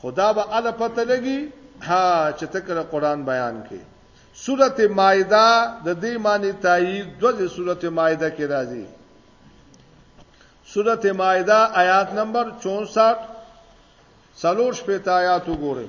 خو دا به اله پته لګي ها چې ته کله قران بیان کې سورته مائده د دې معنی تایید دغه سورته مائده کې راځي سورته مائده آیات نمبر 64 سلور شپه آیات وګورئ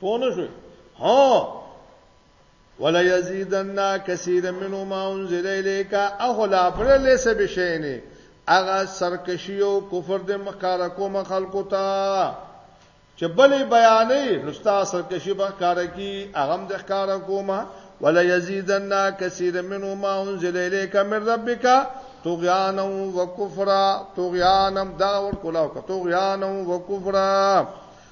پونه شوي ها ولا یزیدنا کثیر منو ما انزل الیک اخو لا پر لیس بشینه اغه سرکشی او کفر د مخکاره کوم خلقو ته چې بلې بیانې نستا سرکشی به کار کی اغم د ښکارا کومه ولا یزیدنا کثیر منو ما انزل الیک من ربک طغیان و کفرا طغیان دا ور کولاو طغیان و کفرا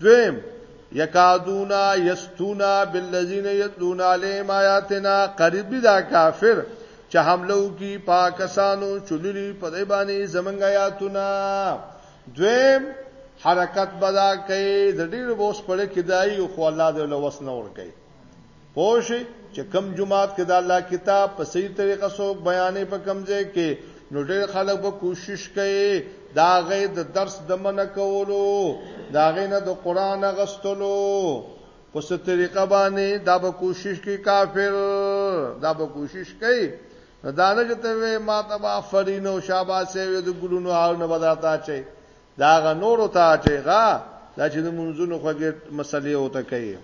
دویم یکادونا یستونا بالذین یتلون علیهم آیاتنا قریبی دا کافر چې حمله وکي پاکستانو چولري په دې باندې زمنګ آیاتونه دویم حرکت بدا کوي د ډیر بوس پړ کیدای خو الله دې له وس نه ور کوي پوه شئ چې کم جماعت کې د الله کتاب په صحیح طریقه څوک بیانې په کم ځای کې نو ډېر خلک به کوشش کوي دا غي د درس د من کولو دا غي نه د قران غستلو په ست طریقه باندې دا به کوشش کوي کافر دا به کوشش کوي دا نه چې ته ما ته به فرینو شاباسه وي د ګلونو حال نه بداتا چي دا غ نور ته چي غا دا چې د منځونو خوګه مسلې وته کوي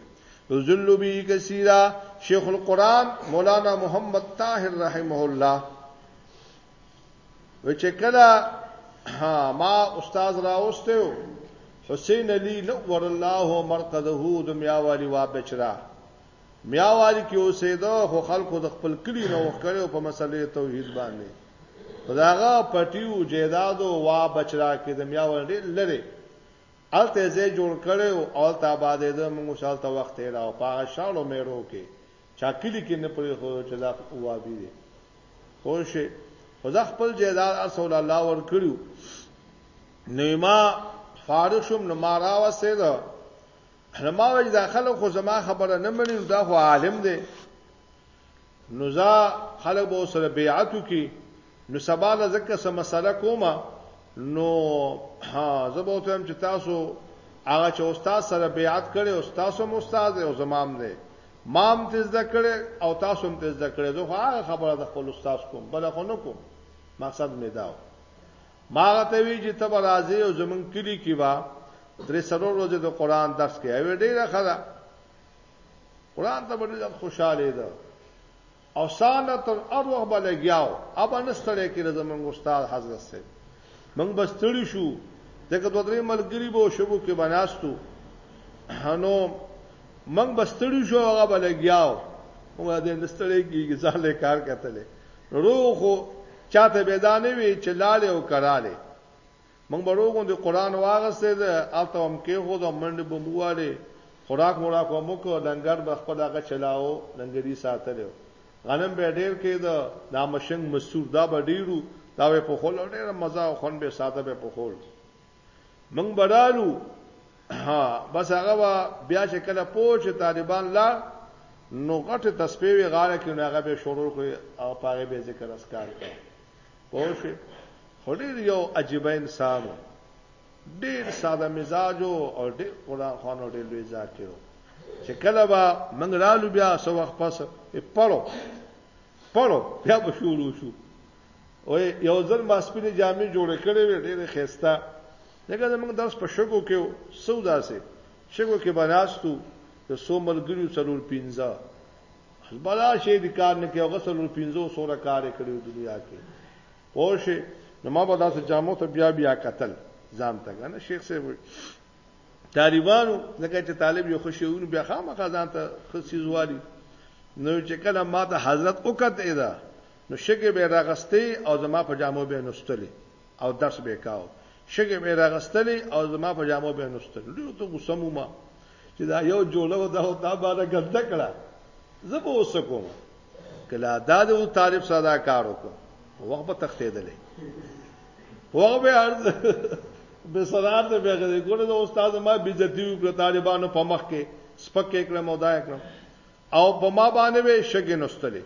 یذل به کثیرا شیخ القران مولانا محمد طاهر رحمه الله و چې کله ما استاد راوستو حسین علی نور الله مرقده د میاوالی وا بچرا میاوالی کې اوسېده خو خلکو د خپل کلی نو وکړو په مسلې توحید باندې خداغه پټیو جیدادو وا بچرا کې د میاوالی لره هلته یې ځای جوړ کړی و او هلته ابادېده، موږ اوس هلته وخت تېراوه، په هغه شاړو مېړو کې، چا کلي کې نه پرېښودو چې دا وابي دی، پوه شوې، خو زه خپل جایداد هر څه له الله ورکړي و، نو ما فارغ شوم، نو ما راوسېده، نو ما ویل دا خلک خو زما خبره نه مني، نو دا خو عالم دی. نو زه خلک به سره بیعت وکي نو سبا له زکه سم مسله کومه نو ها زه به تم چې تاسو هغه چې استاد سره بیعت کړي او تاسو هم استاد او زمام دی مام تز د کړي او تاسو هم تز د کړي زه هغه خبره د خپل استاد کوم بل خو نه کوم مقصد مې داو ما ته وی چې تب راځي او زمون کلی کې وا درې سرو ورځې د قران درس کې اوی ډیره خره قران ته باندې زیات خوشاله ده او ساله تر هر وخت به لګیاو ابا نستړی کړي زمونږ استاد حضرت صاحب موږ بس تړي شو دغه دوه درې ملګری به شبو کې بناستو هنو موږ بس تړي شو هغه به لګیاو موږ دې نستړی کیږي ځاله کار کتلې روخو چاته بيدانه وي چې لاله او کراله موږ به روغون د قران واغسته ده الته هم کې خو د منډه بمواله خوراک مورا کو مو کو لنګر به خپل هغه چلاو لنګری ساتلو غنم به ډیر کې ده دا مشنګ مسور دا به ډیرو دا به په خول ډیر مزه او خون به ساده به په خول موږ بدالو ها بس هغه بیا چې کله پوه چې طالبان لا نو غټه تسبیح غاړه کې هغه به شروع کړي او پاره به ذکر اسکار کړي پوه شئ خو ډیر یو عجیب انسان ډیر ساده مزاج او ډیر قران خوان او ډیر لوی ذاکر چې کله با منګ رالو بیا سو وخت پس پړو پړو بیا به شروع شو او یو ځل ما سپینې جامې جوړ کړې وې ډېرې خسته دغه زموږ درس په شګو کې سودا سي شګو کې بناستو د سو ملګریو څلور پینځه بلا شي د کار نه کې غسل ور 500 رکار کړیو دنیا کې پوه نو ما به داسې جامو ته بیا بیا قتل ځان ته کنه شیخ صاحب طالبانو لکه چې طالب یو خوشیون بیا خامخا ځان ته خصیز والی نو چې کله ما ته حضرت وکړ ادا نو شګه به راغستې او زما په جامو به نوستلې او درس به کاو شګې مې راغستلې او زما په جامو به نوستل ډېر ته غوسه مو ما چې دا یو جوړه و دا دا باندې ګنده کړه زه به اوس کوم کله دا د طالب صدا کار وکړ وخت به تختیدلې وخت به ارز به سرار ته به غوړې ګوره د استاد ما بیزتی وکړه طالبانو په مخ کې سپکې کړم او دا کړم او په ما باندې به شګې نوستلې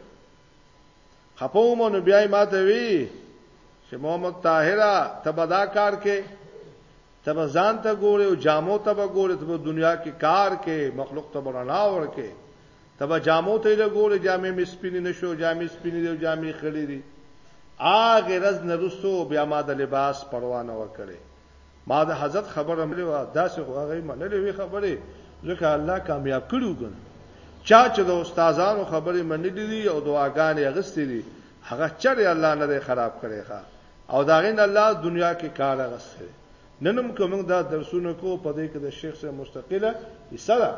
خپه وم نو بیا یې ماته وی چې محمد طاهر ته به دا کار کې ته به ځان ته ګورې او جامو ته به ګورې ته به دنیا کې کار کې مخلوق ته به رڼا ورکې ته به جامو ته یې ګورې جامې مې سپینې نشو جامې سپینې دی او جامې خړې دي آغه رز نرسو بیا ما د لباس پروا نه وکړي ما د حضرت خبره ملي وا داسې خو هغه منلې وی خبره ځکه الله کامیاب کړو کنه چا چې د استادانو خبرې منلې دي او دعاګانې اغستې دي هغه چرې الله نه دی خراب کړي ښا او دا غین الله دنیا کې کار اغستې ننم کوم دا درسونه کو په دې کې د شیخ سره مستقله حصہ ده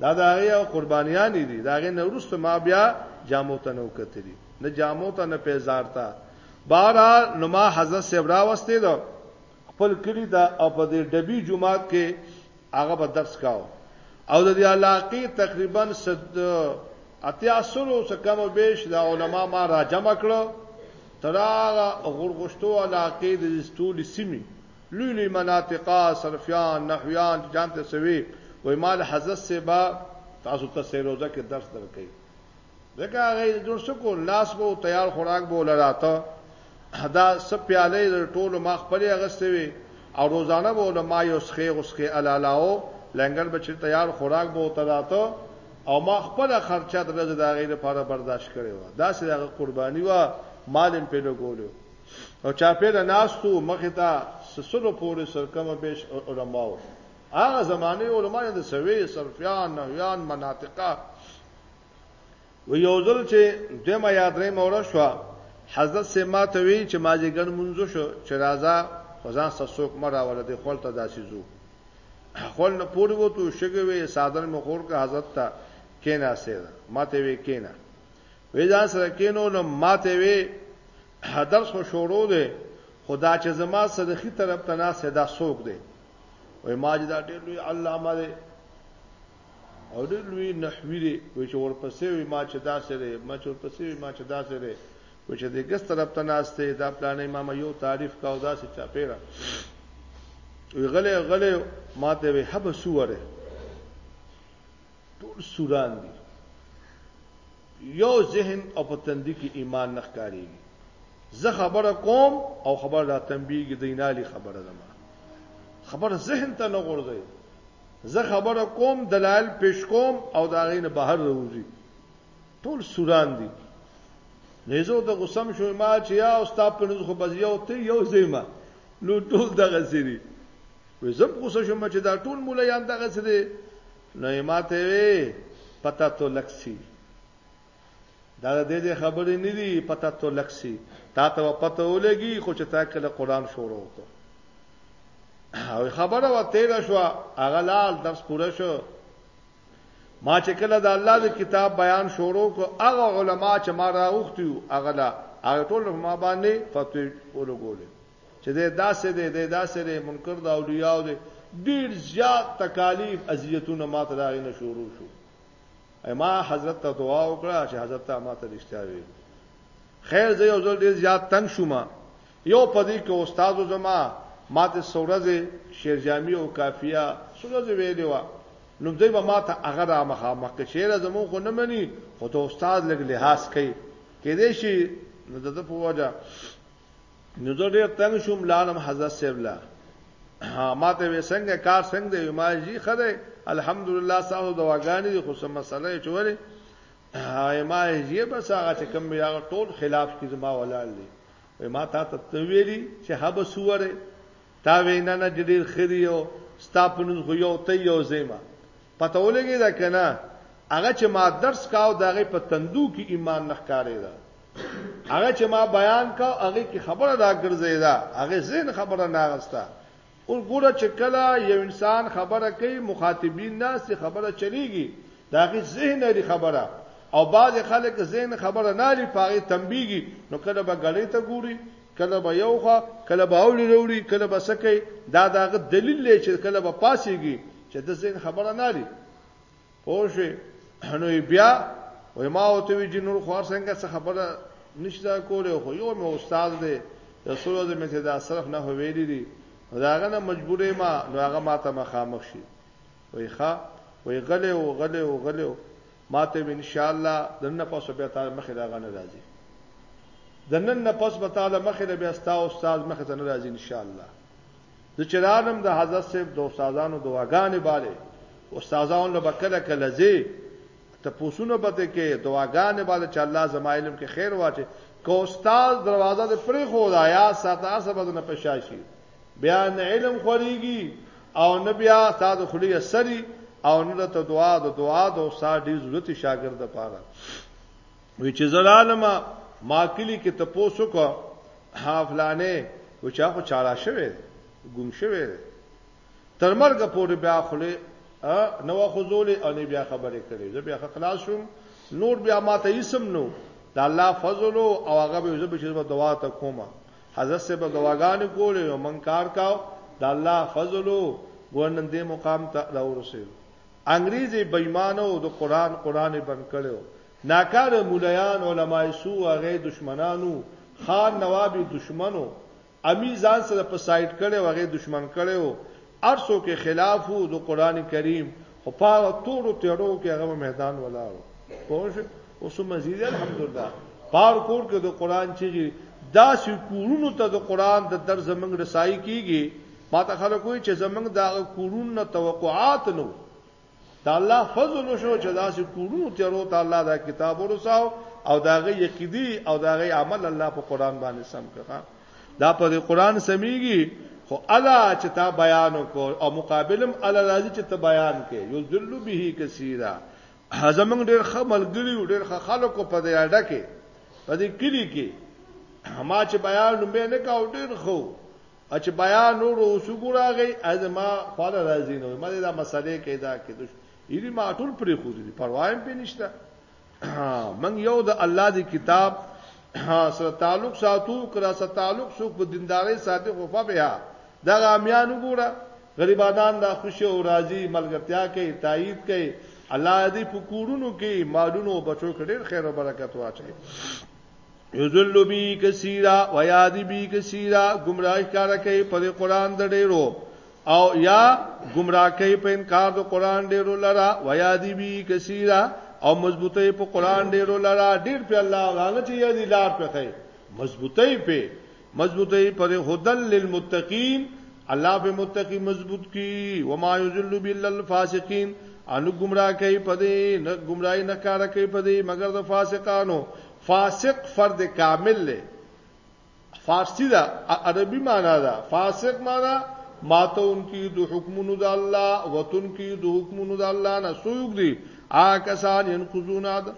دا د هغې او قربانیانې دي د هغې نه وروسته ما بیا جامو ته نه وکتلي نه جامو ته نه پیزار ته بهرحال نو ما حضرت صاحب راوستې ده خپل کلی ته او په دې ډبي جماعت کې هغه به درس کاو او د دې علاقې تقریبا صد اتیا سلو څخه کم او بیش د علما ما راجمع کړو تر هغه غورغشتو علاقې د ستولي سیمې لوی لوی مناطقه صرفیان نحویان چې جام ته سوي وای مال حضرت سے با تاسو ته سه روزه کې درس درکې ځکه هغه جوړ سکو لاس وو تیار خوراک بو لراته دا سپیاله ټول ما خپل اغستې وي او روزانه به علما یو سخه غسخه الالاو لنګر به چې تیار خوراک به وتراته او ما خپل خرچه د ورځې د غیر لپاره برداشت کړی و دا سره قرباني و مالم په لګولو او چاپېره ناستو مخې ته سسلو پورې سرکمه بېش علماو هغه زمانه علماء د سوي صرفیان نحویان مناطقه و یو ځل چې دمه یادرې مور شو حضرت سما ته وی چې ما جګر منځ شو چې راځه خدان سسوک مرا ول د خپل ته داسې زو خپل نه پوری وته شګوي صادر مخور کا حضرت ته کینا سره ماته وی کینا وې ځان سره کینو نو ماته وې درس خو شروع دی خدا چې زما صدخي طرف ته نه صدا سوق دی وې ما چې دا ډېر لوی علامه دی او ډېر لوی نحوی دی وې چې ورپسې وې ما چې دا سره ما چې ورپسې وې ما چې دا سره وې چې د ګس طرف ته نه استه دا پلان امام یو تعریف کاو دا سې چا پیرا وی غلې غلې ماته وی حب سوره ټول سوران دي یو ذهن او په تندې کې ایمان نه ښکاریږي زه خبره کوم او خبر را تنبیږي دینالي خبره ده ما خبر ذهن ته نه غورځي زه خبره کوم دلایل پیش کوم او دا غینه بهر وروزي ټول سوران دي نهزو د غسم شو ما چې یا او ستا په نوز خو بزیو ته یو زیمه نو ټول دغه سری وې زب غوسه شوم چې دا ټول مولایان دغه څه دي نو یې ماته وې پتا تو لکسی دا د دې خبرې نه دي پتا تو لکسی تا ته پته ولګي خو چې تا کله قران شروع وکړ او خبره و تیرا شو هغه لال درس پوره شو ما چې کله د الله د کتاب بیان شروع کو هغه علما چې ما راوختیو هغه لا هغه ټول ما باندې فتوی ولګولې چې دی داسې دی، دی داسې دی، منکر د اولیاو دی، ډېر زیات تکالیف، اذیتونه ما ته د هغې نه شروع شو. ما حضرت ته دعا وکړه چې حضرت ته ما ته رښتیا ویل. خیر زه یو ځل ډېر زیات تنګ شوم. یو په دې کې استاد زما ما ته سورځې شعر جامع او کافیه سورځې ویلې وه. نو دوی به ما ته هغه را مخامخ کې شعر زمون خو نه مني خو ته استاد لګ لحاظ کوي کې دې شي نو د په وجه نو زه ډیر تنگ شوم لالم حضرت صاحب لا ما ته وسنګ کار څنګه دی ما جی خره الحمدلله ساو دواګانی خو سم مسله چوره ما جی بس هغه چې کوم بیا ټول خلاف کی زما ولال دی ما تا ته ویلی چې هب سوره تا وینا نه ډیر خري او ستاپنو خو یو ته یو زیمه پته ولګیده کنه هغه چې ما درس کاو دا غي په تندو کې ایمان نه ښکارې ده هغه چې ما بیان کاو هغه کې خبره دا ګرځې ده هغه زین خبره نه غستا او ګوره چې کله یو انسان خبره کوي مخاطبین ناس خبره چلیږي دا غي ذهن لري خبره او بعض خلک ذهن خبره نه لري پاره تنبیږي نو کله به غړې ته ګوري کله به یو خوا کله به اولی وروړي کله به سکه دا داغه دلیل لې چې کله به پاسيږي چې د زین خبره نه لري پوه شئ نو بیا وای ما او ته وی جنور خو څنګه څه خبره نشته کوله خو یو مې استاد دی د سورو د مته دا صرف نه ویلي دي داغه نه مجبورې ما نو هغه ما ته مخامخ شي وای ښا وای غلې او غلې او غلې ما ته ان شاء الله دنه پاسه به تعالی مخې داغه نه راځي دنن نه پس به تعالی مخې بیا ستا استاد مخې ته نه راځي ان شاء الله زه چې راغلم د حضرت صاحب د استادانو دعاګانې باله استادانو له بکله کله زی ته پوسونه پته کې دعاګانې باله چې الله زما علم کې خیر واچي کو استاد دروازه د پرې خو دا یا ساته سبا نه پښاشي بیا نه علم خوريږي او نه بیا ساده خلی سری او نه ته دعا د دعا د استاد ډیر ضرورت شاګرد لپاره وی چې زلالم ما کلی کې ته پوسو کو حافلانه و چا خو چاړه شوه ګم شوه تر مرګ پورې بیا خله نو خزولې او نه بیا خبرې کړې زه بیا خلاص شوم نور بیا ماته اسم نو د الله فضل او هغه به زه به چې دعا ته کومه حضرت سے به دواګان کولې او من کار کاو د الله فضل او ګوندن دې مقام ته راورسېږو انګريزي بېمانه او د قران قران بن کړو ناکاره مولایان علماء سو هغه دشمنان وو خان نواب یې دشمن وو امیر ځان سره په سایډ کړی وو هغه دشمن کړی وو هر څوک یې خلاف وو د قران کریم خو په هغه تورو تیړو کې هغه میدان ولاړ وو پوه شو اوس مزید الحمدلله پار کور کې د قران چیږي دا چې کورونو ته د قران د در زمنګ رسایي کیږي ماته خلک وایي چې زمنګ دا کورونو توقعات نو دا الله فضل شو چې داسې کورونو تیرو ته الله دا کتاب ورساو او داغه یقیدی او داغه عمل الله په قران باندې سم کړه دا په قران سميږي خو الا چې تا بیان کو او مقابلم الا راځي چې ته بیان کې یو ذل به کثیره زمنګ ډېر ښه ملګری او ډېر ښه خلکو په دې اړه کې په دې کلی کې ما چې بیان مې نه کاو ډېر خو اچ بیا نور اوس ګوراغی ازما خواله راځي نو ما دا مسلې کیدا کې دوش یی ما ټول پرې خو دي پروايم په نشته من یو د الله دی کتاب سره تعلق ساتو کرا سره تعلق سو په دینداري ساتي خو په بیا دا غامیان وګوره غریبانان دا خوشي او راضي ملګرتیا کوي تایید کوي الله دې په کورونو کې مالونو بچو کې ډېر خیر او برکت واچي یذل بی کثیرا و یاد بی کثیرا گمراه کار کوي په قران د ډیرو او یا گمراه کوي په انکار د قران ډیرو لرا و یاد بی کثیرا او مضبوطه په قران ډیرو لرا ډیر په الله غانه چې یادی لار په کوي مضبوطه په مضبوطی پر هدل للمتقین الله به متقی مضبوط کی وما یذل بل الفاسقین انو گمراه کوي پدې نه گمراهي نه کار کوي پدې مگر د فاسقانو فاسق فرد کامل له فارسی دا عربی معنا دا فاسق معنا ماته انکی د حکمونو د الله وتن کی د حکمونو د الله نه سوق دي آ کسان ينقضون عدل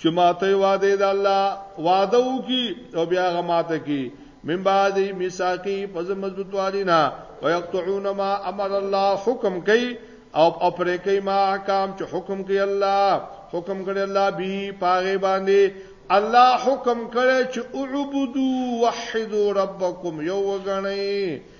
چې ماته وعده د الله وعده وکي او بیا هغه ماته کی من بعد میثاقی پس مضبوطوالینا ويقطعون ما امر الله حکم کوي او اپرې کوي ما احکام چې حکم کوي الله حکم کړي الله به پاغه باندې الله حکم کړي چې اعبدوا وحدوا ربکم یو وګڼئ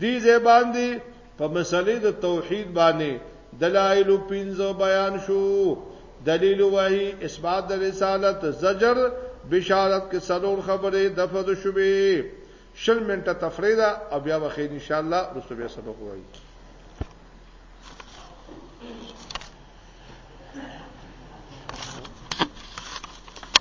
دې ځای باندې په مسلې د توحید باندې دلایل پنځه بیان شو دلیل وحی اثبات د رسالت زجر بشارت کې څلور خبرې د فد شوبې شل منټه تفریدا او بیا وخیر ان شاء الله رسو بیا سبق وایي